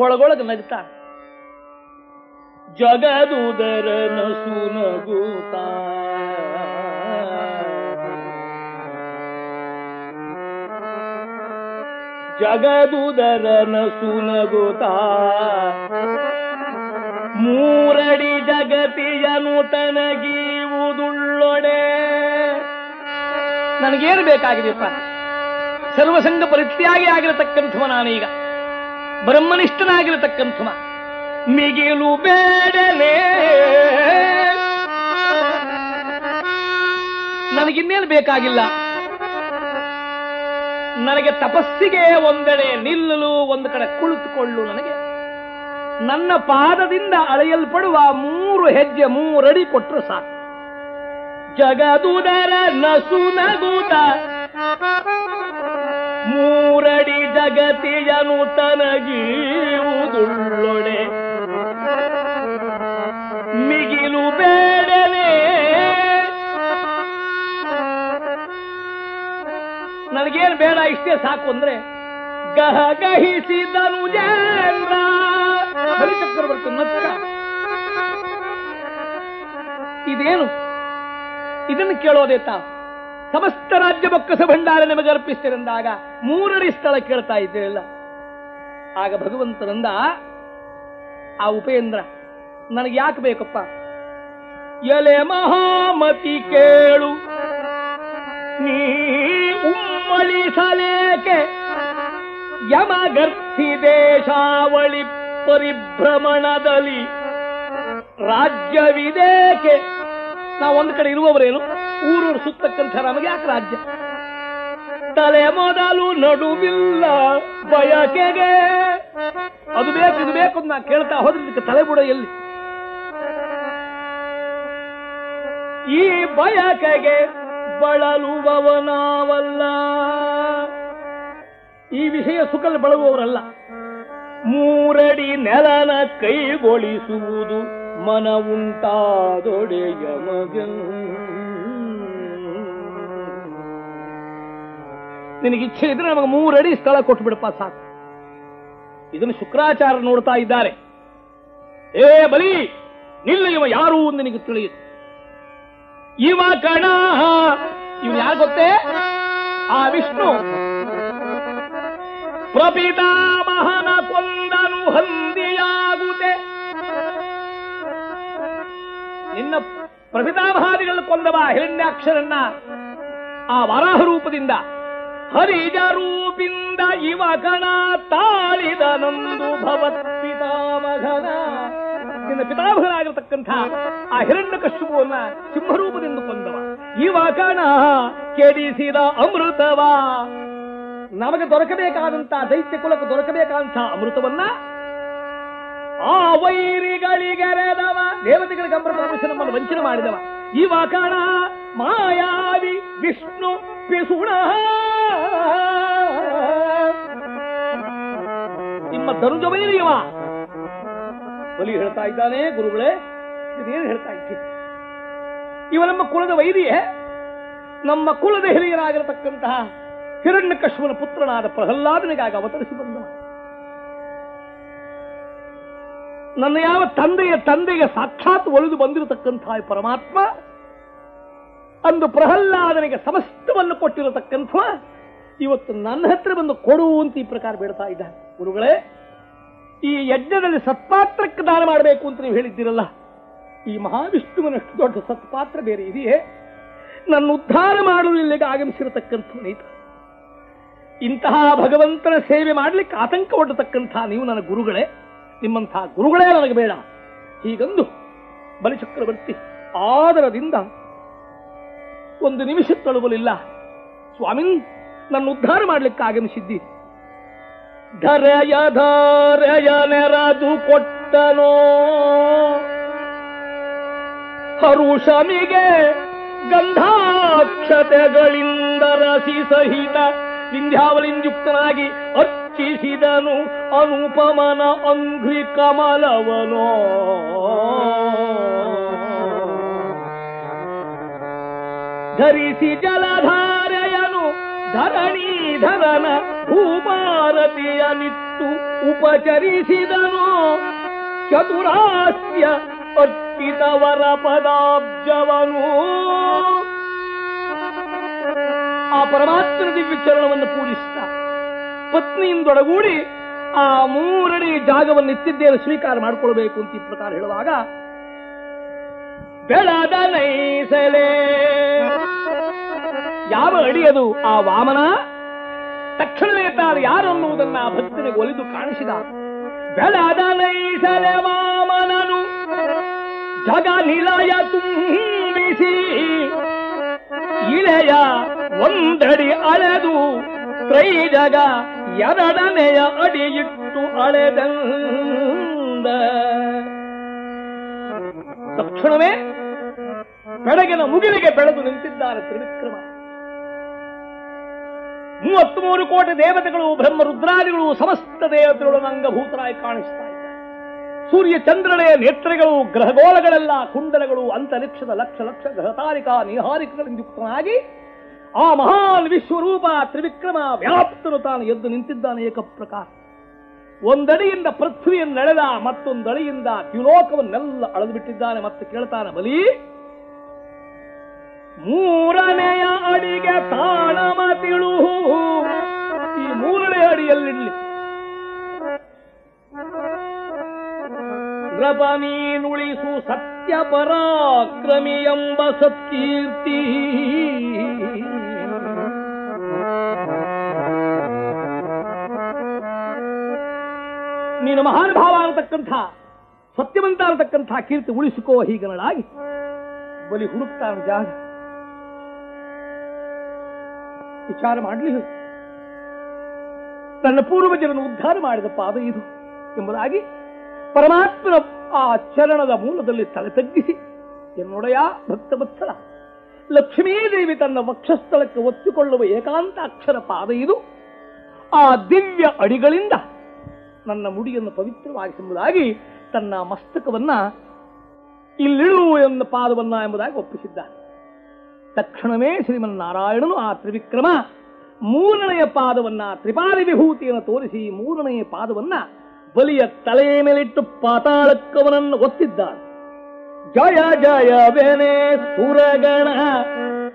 ಒಳಗೊಳಗೆ ನಗ್ತಾ ಜಗದುದರನ ಸುನಗೂತ ಜಗದುದರನ ಸುನಗುತ್ತಾ. ಮೂರಡಿ ಜಗತಿಯನು ತನಗೀವುದುಳ್ಳೊಡೆ ನನಗೇನು ಬೇಕಾಗಿದೆಯಪ್ಪ? ಸರ್ವಸಂಗ ಪರಿತ್ಯಾಗಿ ಆಗಿರತಕ್ಕಂಥವ ನಾನೀಗ. ಬ್ರಹ್ಮನಿಷ್ಠನಾಗಿರತಕ್ಕಂಥವ. ಮಿಗಿಲು ಬೇಡಲೇ. ನನಗಿನ್ನೇನು ಬೇಕಾಗಿಲ್ಲ? ನನಗೆ ತಪಸ್ಸಿಗೆ ಒಂದೆಡೆ ನಿಲ್ಲಲು ಒಂದು ಕಡೆ ಕುಳಿತುಕೊಳ್ಳು ನನಗೆ. ನನ್ನ ಪಾದದಿಂದ ಅಳೆಯಲ್ಪಡುವ ಮೂರು ಹೆಜ್ಜೆ ಮೂರಡಿ ಕೊಟ್ಟರು ಸಾಕು. ಜಗದುದರ ನಸು ನಗುತ ಮೂರಡಿ ಜಗತಿಯನು ತನಗೀವುದುಳ್ಳೊಡೆ. ಮಿಗಿಲು ಬೇಡವೇ ನನಗೇನು ಬೇಡ, ಇಷ್ಟೇ ಸಾಕು ಅಂದ್ರೆ ಗಹ ಗಹಿಸಿದನು ಜೇಂದ್ರ ಬಲಿಚಕ್ರವರ್ತಿ ನಕ್ಕ ಇದೇನು? ಇದನ್ನು ಕೇಳೋದೇ ತಾವು. ಸಮಸ್ತ ರಾಜ್ಯ ಬೊಕ್ಕಸ ಭಂಡಾರ ನಿಮಗೆ ಅರ್ಪಿಸ್ತೀರಂದಾಗ ಮೂರಡಿ ಸ್ಥಳ ಕೇಳ್ತಾ ಇದ್ದಿರಲ್ಲ. ಆಗ ಭಗವಂತನಂದ ಆ ಉಪೇಂದ್ರ, ನನಗೆ ಯಾಕೆ ಬೇಕಪ್ಪ? ಎಲೆ ಮಹಾಮತಿ ಕೇಳು, ನೀ ಉಮ್ಮಳಿಸಲೇಕೆ? ಯಮಗರ್ಥಿ ದೇಶಾವಳಿ ಪರಿಭ್ರಮಣದಲ್ಲಿ ರಾಜ್ಯವಿದೇಕೆ? ನಾವು ಒಂದು ಕಡೆ ಇರುವವರೇನು? ಊರೂರು ಸುತ್ತಕ್ಕಂಥ ನಮಗೆ ಯಾಕೆ ರಾಜ್ಯ? ತಲೆ ಮೊದಲು ನಡುವಿಲ್ಲ ಬಯಕೆಗೆ. ಅದು ಬೇಕು, ಇದು ಬೇಕು ನಾ ಕೇಳ್ತಾ ಹೋದ್ರೆ ತಲೆ ಬುಡ ಎಲ್ಲಿ? ಈ ಬಯಕೆಗೆ ಬಳಲುವವನಾವಲ್ಲ. ಈ ವಿಷಯ ಸುಖಲ್ ಬಳಗುವವರಲ್ಲ ಮೂರಡಿ ನೆಲನ ಕೈಗೊಳಿಸುವುದು. ಉಂಟಾದೊಡೆಯ ಮಗನ್ ನಿನಗೆ ಇಚ್ಛೆ ಇದ್ರೆ ನಮಗೆ ಮೂರಡಿ ಸ್ಥಳ ಕೊಟ್ಟು ಬಿಡಪ್ಪ ಸಾಕು. ಇದನ್ನು ಶುಕ್ರಾಚಾರ್ಯ ನೋಡ್ತಾ ಇದ್ದಾರೆ. ಏ ಬಲಿ ನಿಲ್ಲ ಇವ ಯಾರು ನಿನಗೆ ತಿಳಿಯುತ್ತೆ. ಇವ ಕಣ ಇವ್ ಯಾರು ಗೊತ್ತೇ? ಆ ವಿಷ್ಣು. ಪ್ರಪಿತಾಮಹನ ಕೊಂದನು ಹಂದಿಯಾಗುತ್ತೆ ನಿನ್ನ ಪ್ರಭಿತಾಭಾದಿಗಳನ್ನು ಕೊಂದವ ಹಿರಣ್ಯಾಕ್ಷರನ್ನ ಆ ವರಾಹ ರೂಪದಿಂದ ಹರಿಜ ರೂಪಿಂದ ಇವ ಗಣ ತಾಳಿದ ನಂದು ಭವತ್ ಪಿತಾಮಹನ ನಿನ್ನ ಪಿತಾಮಹನಾಗಿರತಕ್ಕಂಥ ಆ ಹಿರಣ್ಯ ಕಶ್ಯಪುವನ್ನ ಸಿಂಹರೂಪದಿಂದ ಕೊಂದವ. ಇವ ಗಣ ಕೆಡಿಸಿದ ಅಮೃತವ. ನಮಗೆ ದೊರಕಬೇಕಾದಂತಹ ದೈತ್ಯ ಕುಲಕ್ಕೆ ದೊರಕಬೇಕಾದಂತಹ ಅಮೃತವನ್ನ ಆ ವೈರಿಗಳಿಗೆರೆದವ ದೇವತೆಗಳಿಗೆ ಅಮೃತ ನಮ್ಮನ್ನು ವಂಚನೆ ಮಾಡಿದವ. ಇವ ಕಣ ಮಾಯಾವಿ ವಿಷ್ಣು ಪಿಸುಣ. ನಿಮ್ಮ ಧನುಜ ವೈರಿ ಇವ. ಬಲಿ ಹೇಳ್ತಾ ಇದ್ದಾನೆ ಗುರುಗಳೇ, ಇದೇನು ಹೇಳ್ತಾ ಇದ್ದೀನಿ ಇವ ನಮ್ಮ ಕುಲದ ವೈರಿಯೇ. ನಮ್ಮ ಕುಲದ ಹಿರಿಯರಾಗಿರತಕ್ಕಂತಹ ಹಿರಣ್ಯಕಶ್ಮನ ಪುತ್ರನಾದ ಪ್ರಹ್ಲಾದನಿಗಾಗಿ ಅವತರಿಸಿ ಬಂದವ. ನನ್ನ ಯಾವ ತಂದೆಯ ತಂದೆಗೆ ಸಾಕ್ಷಾತ್ ಒಲಿದು ಬಂದಿರತಕ್ಕಂತಹ ಪರಮಾತ್ಮ, ಅಂದು ಪ್ರಹ್ಲಾದನಿಗೆ ಸಮಸ್ತವನ್ನು ಕೊಟ್ಟಿರತಕ್ಕಂಥ, ಇವತ್ತು ನನ್ನ ಹತ್ರ ಬಂದು ಕೊಡು ಅಂತ ಈ ಪ್ರಕಾರ ಬೇಡ್ತಾ ಇದ್ದಾನೆ. ಗುರುಗಳೇ, ಈ ಯಜ್ಞದಲ್ಲಿ ಸತ್ಪಾತ್ರಕ್ಕೆ ದಾನ ಮಾಡಬೇಕು ಅಂತ ನೀವು ಹೇಳಿದ್ದೀರಲ್ಲ, ಈ ಮಹಾವಿಷ್ಣುವನಷ್ಟು ದೊಡ್ಡ ಸತ್ಪಾತ್ರ ಬೇರೆ ಇದೆಯೇ? ನನ್ನ ಉದ್ಧಾರ ಮಾಡಲು ಇಲ್ಲಿಗೆ ಆಗಮಿಸಿರತಕ್ಕಂಥ ನೀತ ಇಂತಹ ಭಗವಂತನ ಸೇವೆ ಮಾಡಲಿಕ್ಕೆ ಆತಂಕ ಒಡ್ಡತಕ್ಕಂಥ ನೀವು ನನ್ನ ಗುರುಗಳೇ ನಿಮ್ಮಂತಹ ಗುರುಗಳೇ ನನಗೆ ಬೇಡ. ಹೀಗಂದು ಬಲಿಚಕ್ರವರ್ತಿ ಆದರದಿಂದ ಒಂದು ನಿಮಿಷ ತಳುವಲಿಲ್ಲ ಸ್ವಾಮಿನ್, ನನ್ನ ಉದ್ಧಾರ ಮಾಡಲಿಕ್ಕೆ ಆಗಮಿಸಿದ್ದಿ. ಧರೆಯ ನೆರದು ಕೊಟ್ಟನೋ? ಹರುಷಮಿಗೆ ಗಂಧಾಕ್ಷತೆಗಳಿಂದ ರಸಿ ಸಹಿತ ವಿಂಧ್ಯಾವಲಿಂಯುಕ್ತನಾಗಿ ಅರ್ಚಿಸಿದನು ಅನುಪಮನ ಅಂಘ್ರಿ ಕಮಲವನೋ ಧರಿಸಿ ಜಲಧಾರೆಯನು ಧರಣೀಧರನ ಭೂಮಾರತಿಯ ನಿತ್ತು ಉಪಚರಿಸಿದನು. ಚತುರಾಸ್ಯ ಅರ್ಪಿತವರ ಪದಾಬ್ಜವನು. ಆ ಪರಮಾತ್ಮನ ದಿವ್ಯ ಚರಣವನ್ನು ಪತ್ನಿಯಿಂದೊಡಗೂಡಿ ಆ ಮೂರಡಿ ಜಾಗವನ್ನು ಇತ್ತಿದ್ದೇನೆ ಸ್ವೀಕಾರ ಮಾಡಿಕೊಳ್ಬೇಕು ಅಂತ ಈ ಪ್ರಕಾರ ಹೇಳುವಾಗ, ಬೆಳದ ನೈಸಲೆ. ಯಾವ ಅಡಿಯದು ಆ ವಾಮನ? ತಕ್ಷಣವೇ ತಾನು ಯಾರು ಅನ್ನುವುದನ್ನ ಆ ಭಕ್ತನಿಗೆ ಒಲಿದು ಕಾಣಿಸಿದ. ಬೆಳದ ನೈಸಲೆ ವಾಮನನು, ಜಗ ನಿಲಯ ತುಂಬಿಸಿ ಇಳೆಯ ಒಂದಡಿ ಅಳೆದು ತ್ರೈ ಜಗ ಎರಡನೆಯ ಅಡಿಯಿಟ್ಟು ಅಳೆದಂದ. ತಕ್ಷಣವೇ ಬೆಳಗಿನ ಮುಗಿಲಿಗೆ ಬೆಳೆದು ನಿಂತಿದ್ದಾರೆ ತ್ರಿವಿಕ್ರಮ. ಮೂವತ್ಮೂರು ಕೋಟಿ ದೇವತೆಗಳು ಬ್ರಹ್ಮ ರುದ್ರಾದಿಗಳು ಸಮಸ್ತ ದೇವತೆಗಳು ಅಂಗಭೂತರಾಗಿ ಕಾಣಿಸ್ತಾ ಸೂರ್ಯ ಚಂದ್ರನೆಯ ನೇತ್ರಗಳು ಗ್ರಹಗೋಲಗಳೆಲ್ಲ ಕುಂಡಲಗಳು, ಅಂತರಿಕ್ಷದ ಲಕ್ಷ ಲಕ್ಷ ಗ್ರಹತಾರಿಕಾ, ನಿಹಾರಿಕಗಳಿಂದ ಯುಕ್ತನಾಗಿ ಆ ಮಹಾನ್ ವಿಶ್ವರೂಪ ತ್ರಿವಿಕ್ರಮ ವ್ಯಾಪ್ತನು ತಾನು ಎದ್ದು ನಿಂತಿದ್ದಾನೆ ಏಕಪ್ರಕಾರ. ಒಂದಡಿಯಿಂದ ಪೃಥ್ವಿಯನ್ನೆಳೆದ ಮತ್ತೊಂದಡಿಯಿಂದ ದ್ಯುಲೋಕವನ್ನೆಲ್ಲ ಅಳೆದು ಬಿಟ್ಟಿದ್ದಾನೆ ಮತ್ತೆ ಕೇಳ್ತಾನೆ ಬಲಿ, ಮೂರನೆಯ ಅಡಿಗೆ ತಾಣಮ ತಿಳು. ಈ ಮೂರನೇ ಅಡಿಯಲ್ಲಿಡ್ಲಿ ನೀನುಳಿಸು ಸತ್ಯ ಪರಾಕ್ರಮಿ ಎಂಬ ಸತ್ಕೀರ್ತಿ. ನೀನು ಮಹಾನುಭಾವ ಅನ್ನತಕ್ಕಂಥ ಸತ್ಯವಂತ ಅನ್ನತಕ್ಕಂಥ ಕೀರ್ತಿ ಉಳಿಸಿಕೋ ಹೀಗನಳಾಗಿ. ಬಲಿ ಹುಡುಕ್ತಾ ಜಾಗ. ವಿಚಾರ ಮಾಡಲಿ. ತನ್ನ ಪೂರ್ವಜರನ್ನು ಉದ್ಧಾರ ಮಾಡಿದ ಪಾದ ಇದು ಎಂಬುದಾಗಿ ಪರಮಾತ್ಮನ ಆ ಚರಣದ ಮೂಲದಲ್ಲಿ ತಲೆ ತಗ್ಗಿಸಿ, ಎನ್ನೊಡೆಯ ಭಕ್ತ ಬತ್ಸಲ ಲಕ್ಷ್ಮೀದೇವಿ ತನ್ನ ವಕ್ಷಸ್ಥಳಕ್ಕೆ ಒತ್ತಿಕೊಳ್ಳುವ ಏಕಾಂತ ಅಕ್ಷರ ಪಾದ ಇದು. ಆ ದಿವ್ಯ ಅಡಿಗಳಿಂದ ನನ್ನ ಮುಡಿಯನ್ನು ಪವಿತ್ರವಾಗಿಸುವುದಾಗಿ ತನ್ನ ಮಸ್ತಕವನ್ನ ಇಲ್ಲಿಳು ಎಂದ ಪಾದವನ್ನ ಎಂಬುದಾಗಿ ಒಪ್ಪಿಸಿದ್ದ ತಕ್ಷಣವೇ ಶ್ರೀಮನ್ನಾರಾಯಣನು ಆ ತ್ರಿವಿಕ್ರಮ ಮೂರನೆಯ ಪಾದವನ್ನ ತ್ರಿಪಾದ ವಿಭೂತಿಯನ್ನು ತೋರಿಸಿ ಮೂರನೆಯ ಪಾದವನ್ನ ಬಲಿಯ ತಲೆಯ ಮೇಲಿಟ್ಟು ಪಾತಾಳಕ್ಕವನನ್ನು ಒತ್ತಿದ್ದಾನೆ. ಜಯ ಜಯ ಬೇನೆ ಸುರಗಣ.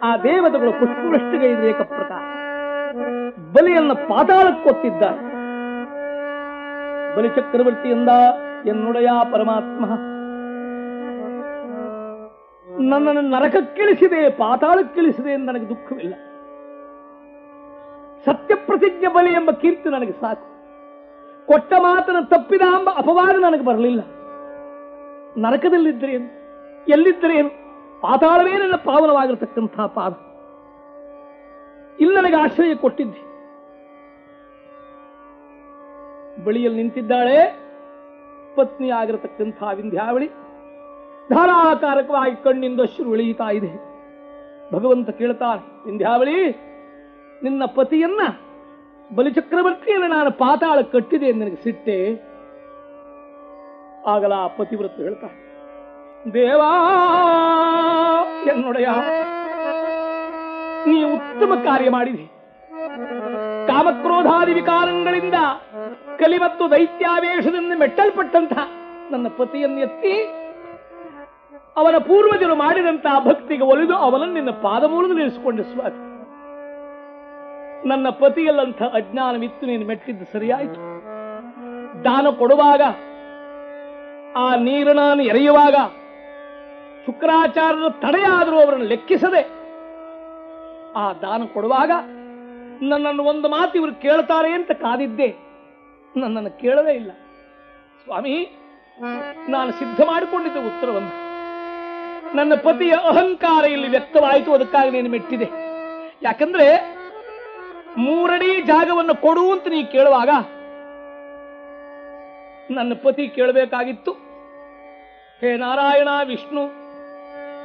ಆ ದೇವತೆಗಳು ಪುಷ್ಪವೃಷ್ಟಿಗೆ ಪ್ರಕಾರ ಬಲಿಯನ್ನ ಪಾತಾಳಕ್ಕೊತ್ತಿದ್ದಾನೆ ಬಲಿ ಚಕ್ರವರ್ತಿಯಿಂದ ಎನ್ನುಡೆಯ ಪರಮಾತ್ಮ. ನನ್ನನ್ನು ನರಕಕ್ಕಿಳಿಸಿದೆ, ಪಾತಾಳಕ್ಕಿಳಿಸಿದೆ ಎಂದು ನನಗೆ ದುಃಖವಿಲ್ಲ. ಸತ್ಯಪ್ರತಿಜ್ಞೆ ಬಲಿ ಎಂಬ ಕೀರ್ತಿ ನನಗೆ ಸಾಕು. ಕೊಟ್ಟ ಮಾತನ ತಪ್ಪಿದ ಎಂಬ ಅಪವಾದ ನನಗೆ ಬರಲಿಲ್ಲ. ನರಕದಲ್ಲಿದ್ದರೇನು ಎಲ್ಲಿದ್ದರೇನು ಪಾತಾಳವೇ ನನ್ನ ಪಾವನವಾಗಿರತಕ್ಕಂಥ ಪಾದ. ಇಲ್ಲಿ ನನಗೆ ಆಶ್ರಯ ಕೊಟ್ಟಿದ್ದೆ. ಬಳಿಯಲ್ಲಿ ನಿಂತಿದ್ದಾಳೆ. ಪತ್ನಿ ಆಗಿರತಕ್ಕಂಥ ವಿಂಧ್ಯಾವಳಿ ಧಾರಾಕಾರಕವಾಗಿ ಕಣ್ಣಿಂದ ಅಶ್ರು ಇಳಿಯುತ್ತಾ ಇದೆ. ಭಗವಂತ ಕೇಳ್ತಾನೆ, ವಿಂಧ್ಯಾವಳಿ, ನಿನ್ನ ಪತಿಯನ್ನ ಬಲಿಚಕ್ರವರ್ತಿಯನ್ನು ನಾನು ಪಾತಾಳ ಕಟ್ಟಿದೆ ನನಗೆ ಸಿಟ್ಟೆ. ಆಗಲ ಪತಿವ್ರತ ಹೇಳ್ತಾನೆ, ದೇವಾ, ಎನ್ನೊಡೆಯ, ನೀ ಉತ್ತಮ ಕಾರ್ಯ ಮಾಡಿದೆ. ಕಾಮಕ್ರೋಧಾದಿ ವಿಕಾರಗಳಿಂದ ಕಲಿ ಮತ್ತು ದೈತ್ಯಾವೇಶದಿಂದ ಮೆಟ್ಟಲ್ಪಟ್ಟಂತ ನನ್ನ ಪತಿಯನ್ನೆತ್ತಿ ಅವನ ಪೂರ್ವಜರು ಮಾಡಿದಂತಹ ಭಕ್ತಿಗೆ ಒಲಿದು ಅವನನ್ನು ನಿನ್ನ ಪಾದಮೂಲದಲ್ಲಿ ಇರಿಸಿಕೊಂಡೆ ಸ್ವಾಮಿ. ನನ್ನ ಪತಿಯಲ್ಲಂಥ ಅಜ್ಞಾನವಿತ್ತು ನೀನು ಮೆಟ್ಟಿದ್ದು ಸರಿಯಾಯಿತು. ದಾನ ಕೊಡುವಾಗ, ಆ ನೀರು ನಾನು ಎರೆಯುವಾಗ, ಶುಕ್ರಾಚಾರ್ಯರು ತಡೆಯಾದರೂ ಅವರನ್ನು ಲೆಕ್ಕಿಸದೆ ಆ ದಾನ ಕೊಡುವಾಗ ನನ್ನನ್ನು ಒಂದು ಮಾತು ಇವರು ಕೇಳ್ತಾರೆ ಅಂತ ಕಾದಿದ್ದೆ. ನನ್ನನ್ನು ಕೇಳದೇ ಇಲ್ಲ. ಸ್ವಾಮಿ, ನಾನು ಸಿದ್ಧ ಮಾಡಿಕೊಂಡಿದ್ದ ಉತ್ತರವನ್ನು. ನನ್ನ ಪತಿಯ ಅಹಂಕಾರ ಇಲ್ಲಿ ವ್ಯಕ್ತವಾಯಿತು, ಅದಕ್ಕಾಗಿ ನೀನು ಮೆಟ್ಟಿದೆ. ಯಾಕಂದ್ರೆ ಮೂರಡಿ ಜಾಗವನ್ನು ಕೊಡು ಅಂತ ನೀ ಕೇಳುವಾಗ ನನ್ನ ಪತಿ ಕೇಳಬೇಕಾಗಿತ್ತು. ಹೇ ನಾರಾಯಣ, ವಿಷ್ಣು,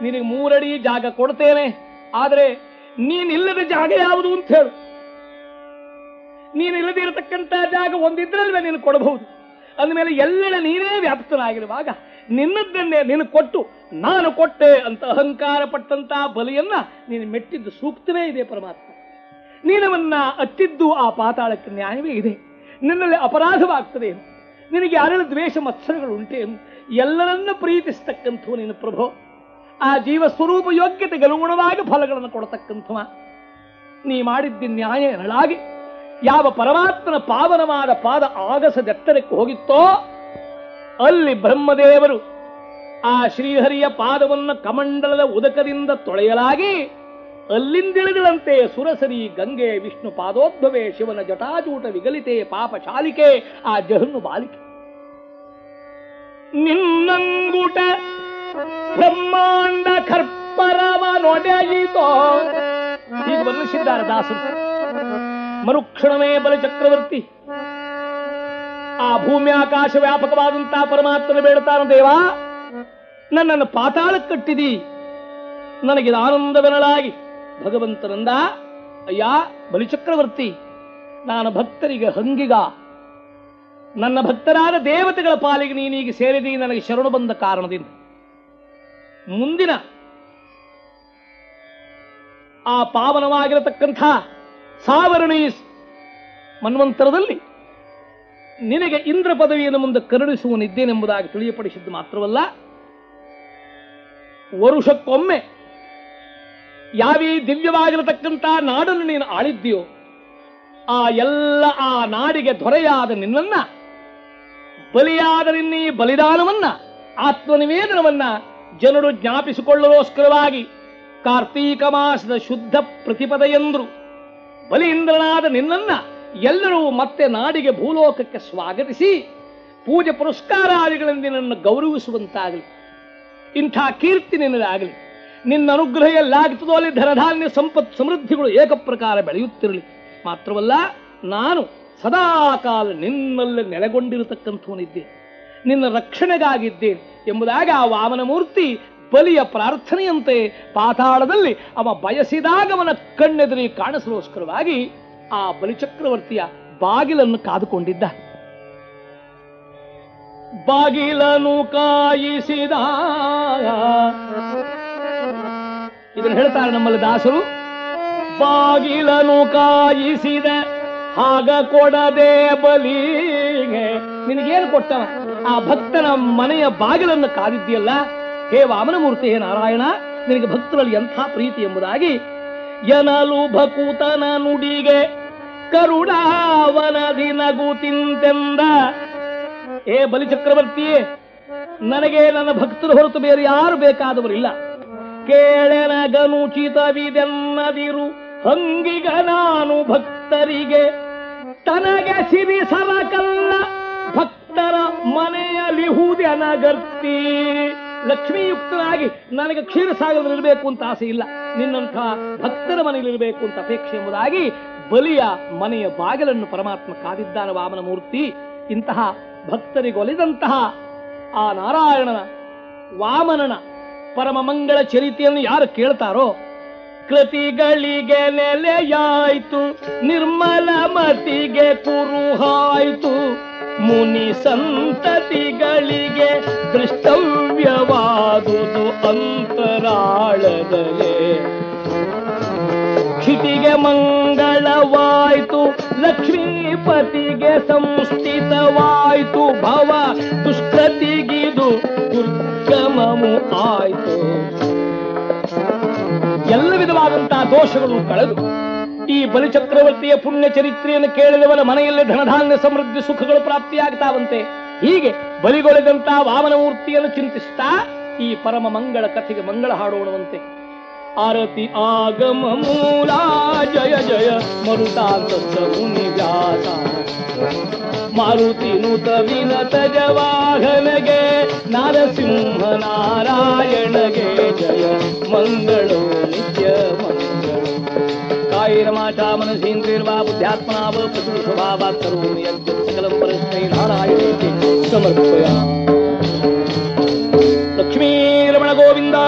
ನಿನಗೆ ಮೂರಡಿ ಜಾಗ ಕೊಡ್ತೇನೆ, ಆದರೆ ನೀನಿಲ್ಲದ ಜಾಗ ಯಾವುದು ಅಂತ ಹೇಳು. ನೀನಿಲ್ಲದೆ ಇರತಕ್ಕಂತ ಜಾಗ ಒಂದಿದ್ರಲ್ವೇ ನೀನು ಕೊಡಬಹುದು. ಅಂದಮೇಲೆ ಎಲ್ಲೆಡೆ ನೀನೇ ವ್ಯಾಪ್ತನಾಗಿರುವಾಗ ನಿನ್ನದ್ದನ್ನೇ ನೀನು ಕೊಟ್ಟು ನಾನು ಕೊಟ್ಟೆ ಅಂತ ಅಹಂಕಾರ ಪಟ್ಟಂತ ಬಲಿಯನ್ನ ನೀನು ಮೆಟ್ಟಿದ್ದು ಸೂಕ್ತವೇ ಇದೆ ಪರಮಾತ್ಮ. ನೀನವನ್ನ ಅತ್ತಿದ್ದು ಆ ಪಾತಾಳಕ್ಕೆ ನ್ಯಾಯವೇ ಇದೆ. ನಿನ್ನಲ್ಲಿ ಅಪರಾಧವಾಗ್ತದೆ ನಿನಗೆ ಯಾರೆಲ್ಲ ದ್ವೇಷ ಮತ್ಸರಗಳು ಉಂಟೇನು ಎಲ್ಲರನ್ನ ಪ್ರೀತಿಸ್ತಕ್ಕಂಥವು ನಿನ್ನ ಪ್ರಭೋ. ಆ ಜೀವ ಸ್ವರೂಪ ಯೋಗ್ಯತೆಗೆ ಅನುಗುಣವಾಗಿ ಫಲಗಳನ್ನು ಕೊಡತಕ್ಕಂಥವ. ನೀ ಮಾಡಿದ್ದಿ ನ್ಯಾಯ ಎನ್ನಲಾಗಿ ಯಾವ ಪರಮಾತ್ಮನ ಪಾವನವಾದ ಪಾದ ಆಗಸದೆತ್ತರಕ್ಕೆ ಹೋಗಿತ್ತೋ, ಅಲ್ಲಿ ಬ್ರಹ್ಮದೇವರು ಆ ಶ್ರೀಹರಿಯ ಪಾದವನ್ನು ಕಮಂಡಲದ ಉದಕದಿಂದ ತೊಳೆಯಲಾಗಿ, ಅಲ್ಲಿಂದಿಳಿದಳಂತೆ ಸುರಸರಿ ಗಂಗೆ ವಿಷ್ಣು ಪಾದೋದ್ಭವೇ ಶಿವನ ಜಟಾಜೂಟ ವಿಗಲಿತೆ ಪಾಪ ಶಾಲಿಕೆ ಆ ಜಹನ್ನು ಬಾಲಿಕೆ. ನಿನ್ನಂಗುಟ ಬ್ರಹ್ಮಾಂಡ ಕರ್ಪರವ ನೊಡೆಯಿತೋ ಈಗ ಬಂದಿಸಿದ್ದಾರೆ ದಾಸರು. ಮರುಕ್ಷಣವೇ ಬಲಚಕ್ರವರ್ತಿ. ಆ ಭೂಮಿ ಆಕಾಶ ವ್ಯಾಪಕವಾದಂತಹ ಪರಮಾತ್ಮನ ಬೇಡುತ್ತಾನ ದೇವ. ನನ್ನನ್ನು ಪಾತಾಳಕ್ಕೆ ಕಟ್ಟಿದಿ ನನಗಿದ ಆನಂದವೆನಲಾಗಿ ಭಗವಂತನಂದ, ಅಯ್ಯ, ಬಲಿಚಕ್ರವರ್ತಿ, ನಾನು ಭಕ್ತರಿಗೆ ಹಂಗಿಗ. ನನ್ನ ಭಕ್ತರಾದ ದೇವತೆಗಳ ಪಾಲಿಗೆ ನೀನೀಗ ಸೇರಿದಿ, ನನಗೆ ಶರಣು ಬಂದ ಕಾರಣದಿಂದ. ಮುಂದಿನ ಆ ಪಾವನವಾಗಿರತಕ್ಕಂಥ ಸಾವರಣಿ ಮನ್ವಂತರದಲ್ಲಿ ನಿನಗೆ ಇಂದ್ರ ಪದವಿಯನ್ನು ಮುಂದೆ ಕರುಣಿಸುವನಿದ್ದೇನೆಂಬುದಾಗಿ ತಿಳಿಯಪಡಿಸಿದ್ದು ಮಾತ್ರವಲ್ಲ, ವರುಷಕ್ಕೊಮ್ಮೆ ಯಾವೀ ದಿವ್ಯವಾಗಿರತಕ್ಕಂಥ ನಾಡನ್ನು ನೀನು ಆಳಿದ್ದೀಯೋ, ಆ ಎಲ್ಲ ಆ ನಾಡಿಗೆ ದೊರೆಯಾದ ನಿನ್ನನ್ನ, ಬಲಿಯಾದ ನಿನ್ನೀ ಬಲಿದಾನವನ್ನ, ಆತ್ಮನಿವೇದನವನ್ನ ಜನರು ಜ್ಞಾಪಿಸಿಕೊಳ್ಳಲೋಸ್ಕರವಾಗಿ ಕಾರ್ತೀಕ ಮಾಸದ ಶುದ್ಧ ಪ್ರತಿಪದ ಎಂದ್ರು ಬಲಿಯಿಂದ್ರನಾದ ನಿನ್ನನ್ನ ಎಲ್ಲರೂ ಮತ್ತೆ ನಾಡಿಗೆ ಭೂಲೋಕಕ್ಕೆ ಸ್ವಾಗತಿಸಿ ಪೂಜೆ ಪುರಸ್ಕಾರಾದಿಗಳಿಂದ ನಿನ್ನನ್ನು ಗೌರವಿಸುವಂತಾಗಲಿ. ಇಂಥ ಕೀರ್ತಿ ನಿನ್ನದಾಗಲಿ ನಿನ್ನ ಅನುಗ್ರಹ ಎಲ್ಲಾಗುತ್ತದೋ ಅಲ್ಲಿ ಧನಧಾನ್ಯ ಸಂಪತ್ ಸಮೃದ್ಧಿಗಳು ಏಕಪ್ರಕಾರ ಬೆಳೆಯುತ್ತಿರಲಿ. ಮಾತ್ರವಲ್ಲ, ನಾನು ಸದಾಕಾಲ ನಿನ್ನಲ್ಲಿ ನೆಲೆಗೊಂಡಿರತಕ್ಕಂಥವನಿದ್ದೆ ನಿನ್ನ ರಕ್ಷಣೆಗಾಗಿದ್ದೇನೆ ಎಂಬುದಾಗಿ ಆ ವಾಮನ ಮೂರ್ತಿ ಬಲಿಯ ಪ್ರಾರ್ಥನೆಯಂತೆ ಪಾತಾಳದಲ್ಲಿ ಅವ ಬಯಸಿದಾಗ ಅವನ ಕಣ್ಣೆದುರಿ ಕಾಣಿಸಲೋಸ್ಕರವಾಗಿ ಆ ಬಲಿಚಕ್ರವರ್ತಿಯ ಬಾಗಿಲನ್ನು ಕಾದುಕೊಂಡಿದ್ದ. ಬಾಗಿಲನು ಕಾಯಿಸಿದ. ಇದನ್ನು ಹೇಳ್ತಾರೆ ನಮ್ಮಲ್ಲಿ ದಾಸರು. ಬಾಗಿಲನು ಕಾಯಿಸಿದ. ಆಗ ಕೊಡದೆ ಬಲಿಗೆ. ನಿನಗೇನು ಕೊಟ್ಟವ? ಆ ಭಕ್ತನ ಮನೆಯ ಬಾಗಿಲನ್ನು ಕಾದಿದ್ಯಲ್ಲ ಹೇ ವಾಮನಮೂರ್ತಿ ಹೇ ನಾರಾಯಣ, ನಿನಗೆ ಭಕ್ತರಲ್ಲಿ ಎಂಥ ಪ್ರೀತಿ ಎಂಬುದಾಗಿ. ಎನಲು ಭಕೂತನ ನುಡಿಗೆ ಕರುಣಾವನದಿ ನಗುತಿಂತೆಂದ ಏ ಬಲಿಚಕ್ರವರ್ತಿಯೇ ನನಗೆ ನನ್ನ ಭಕ್ತರು ಹೊರತು ಬೇರೆ ಯಾರು ಬೇಕಾದವರಿಲ್ಲ. ಕೇಳನಗನುಚಿತವಿದೆನ್ನದಿರು ಹಂಗಿಗ ನಾನು ಭಕ್ತರಿಗೆ. ತನಗೆ ಸಿರಿ ಸರಕಲ್ಲ ಭಕ್ತರ ಮನೆಯಲ್ಲಿ ಹೂದೆನಗರ್ತಿ. ಲಕ್ಷ್ಮೀಯುಕ್ತನಾಗಿ ನನಗೆ ಕ್ಷೀರಸಾಗರದಲ್ಲಿರಬೇಕು ಅಂತ ಆಸೆ ಇಲ್ಲ. ನಿನ್ನಂತಹ ಭಕ್ತರ ಮನೆಯಲ್ಲಿರಬೇಕು ಅಂತ ಅಪೇಕ್ಷೆ ಎಂಬುದಾಗಿ ಬಲಿಯ ಮನೆಯ ಬಾಗಿಲನ್ನು ಪರಮಾತ್ಮ ಕಾದಿದ್ದಾನ ವಾಮನ ಮೂರ್ತಿ. ಇಂತಹ ಭಕ್ತರಿಗೊಲಿದಂತಹ ಆ ನಾರಾಯಣನ, ವಾಮನನ ಪರಮ ಮಂಗಳ ಚರಿತೆಯನ್ನು ಯಾರು ಕೇಳ್ತಾರೋ? ಕೃತಿಗಳಿಗೆ ನೆಲೆಯಾಯ್ತು, ನಿರ್ಮಲ ಮತಿಗೆ ಕುರುಹಾಯ್ತು. ಮುನಿ ಸಂತತಿಗಳಿಗೆ ದೃಷ್ಟವ್ಯವಾದುದು ಅಂತರಾಳದಲೇ. ಕ್ಷಿತಿಗೆ ಮಂಗಳವಾಯ್ತು, ಲಕ್ಷ್ಮೀಪತಿಗೆ ಸಂಸ್ಥಿತವಾಯ್ತು, ಭವ ದುಷ್ಕೃತಿಗಿದು ದುರ್ಗಮು ಆಯ್ತು. ಎಲ್ಲ ವಿಧವಾದಂತಹ ದೋಷಗಳು ಕಳೆದು ಈ ಬಲಿಚಕ್ರವರ್ತಿಯ ಪುಣ್ಯ ಚರಿತ್ರೆಯನ್ನು ಕೇಳಿದವನ ಮನೆಯಲ್ಲಿ ಧನಧಾನ್ಯ ಸಮೃದ್ಧಿ ಸುಖಗಳು ಪ್ರಾಪ್ತಿಯಾಗ್ತಾವಂತೆ. ಹೀಗೆ ಬಲಿಗೊಳಿದಂತಹ ವಾಮನ ಮೂರ್ತಿಯನ್ನು ಚಿಂತಿಸ್ತಾ ಈ ಪರಮ ಮಂಗಳ ಕಥೆಗೆ ಮಂಗಳ ಹಾಡೋಣವಂತೆ. ಆರತಿ ಆಗಮ ಮೂಲ, ಜಯ ಜಯ ಮರುತಾಂತ ಮುನಿ ವ್ಯಾಸ ಮಾರುತಿ ನುತ ವಿನತ ಜವಾಹನಗೆ ನರಸಿಂಹ ನಾರಾಯಣಗೆ ಜಯ, ಮಂಗಳೋ ನಿತ್ಯ ಮಂಗಳ. वीरमाचा मनसीन्द्रिर्वा बुद्ध्यात्मना वा प्रसुस्वभावात् करोमि यत् सकलं परस्मै नारायणेति समर्पयामि लक्ष्मीरमणगोविन्दा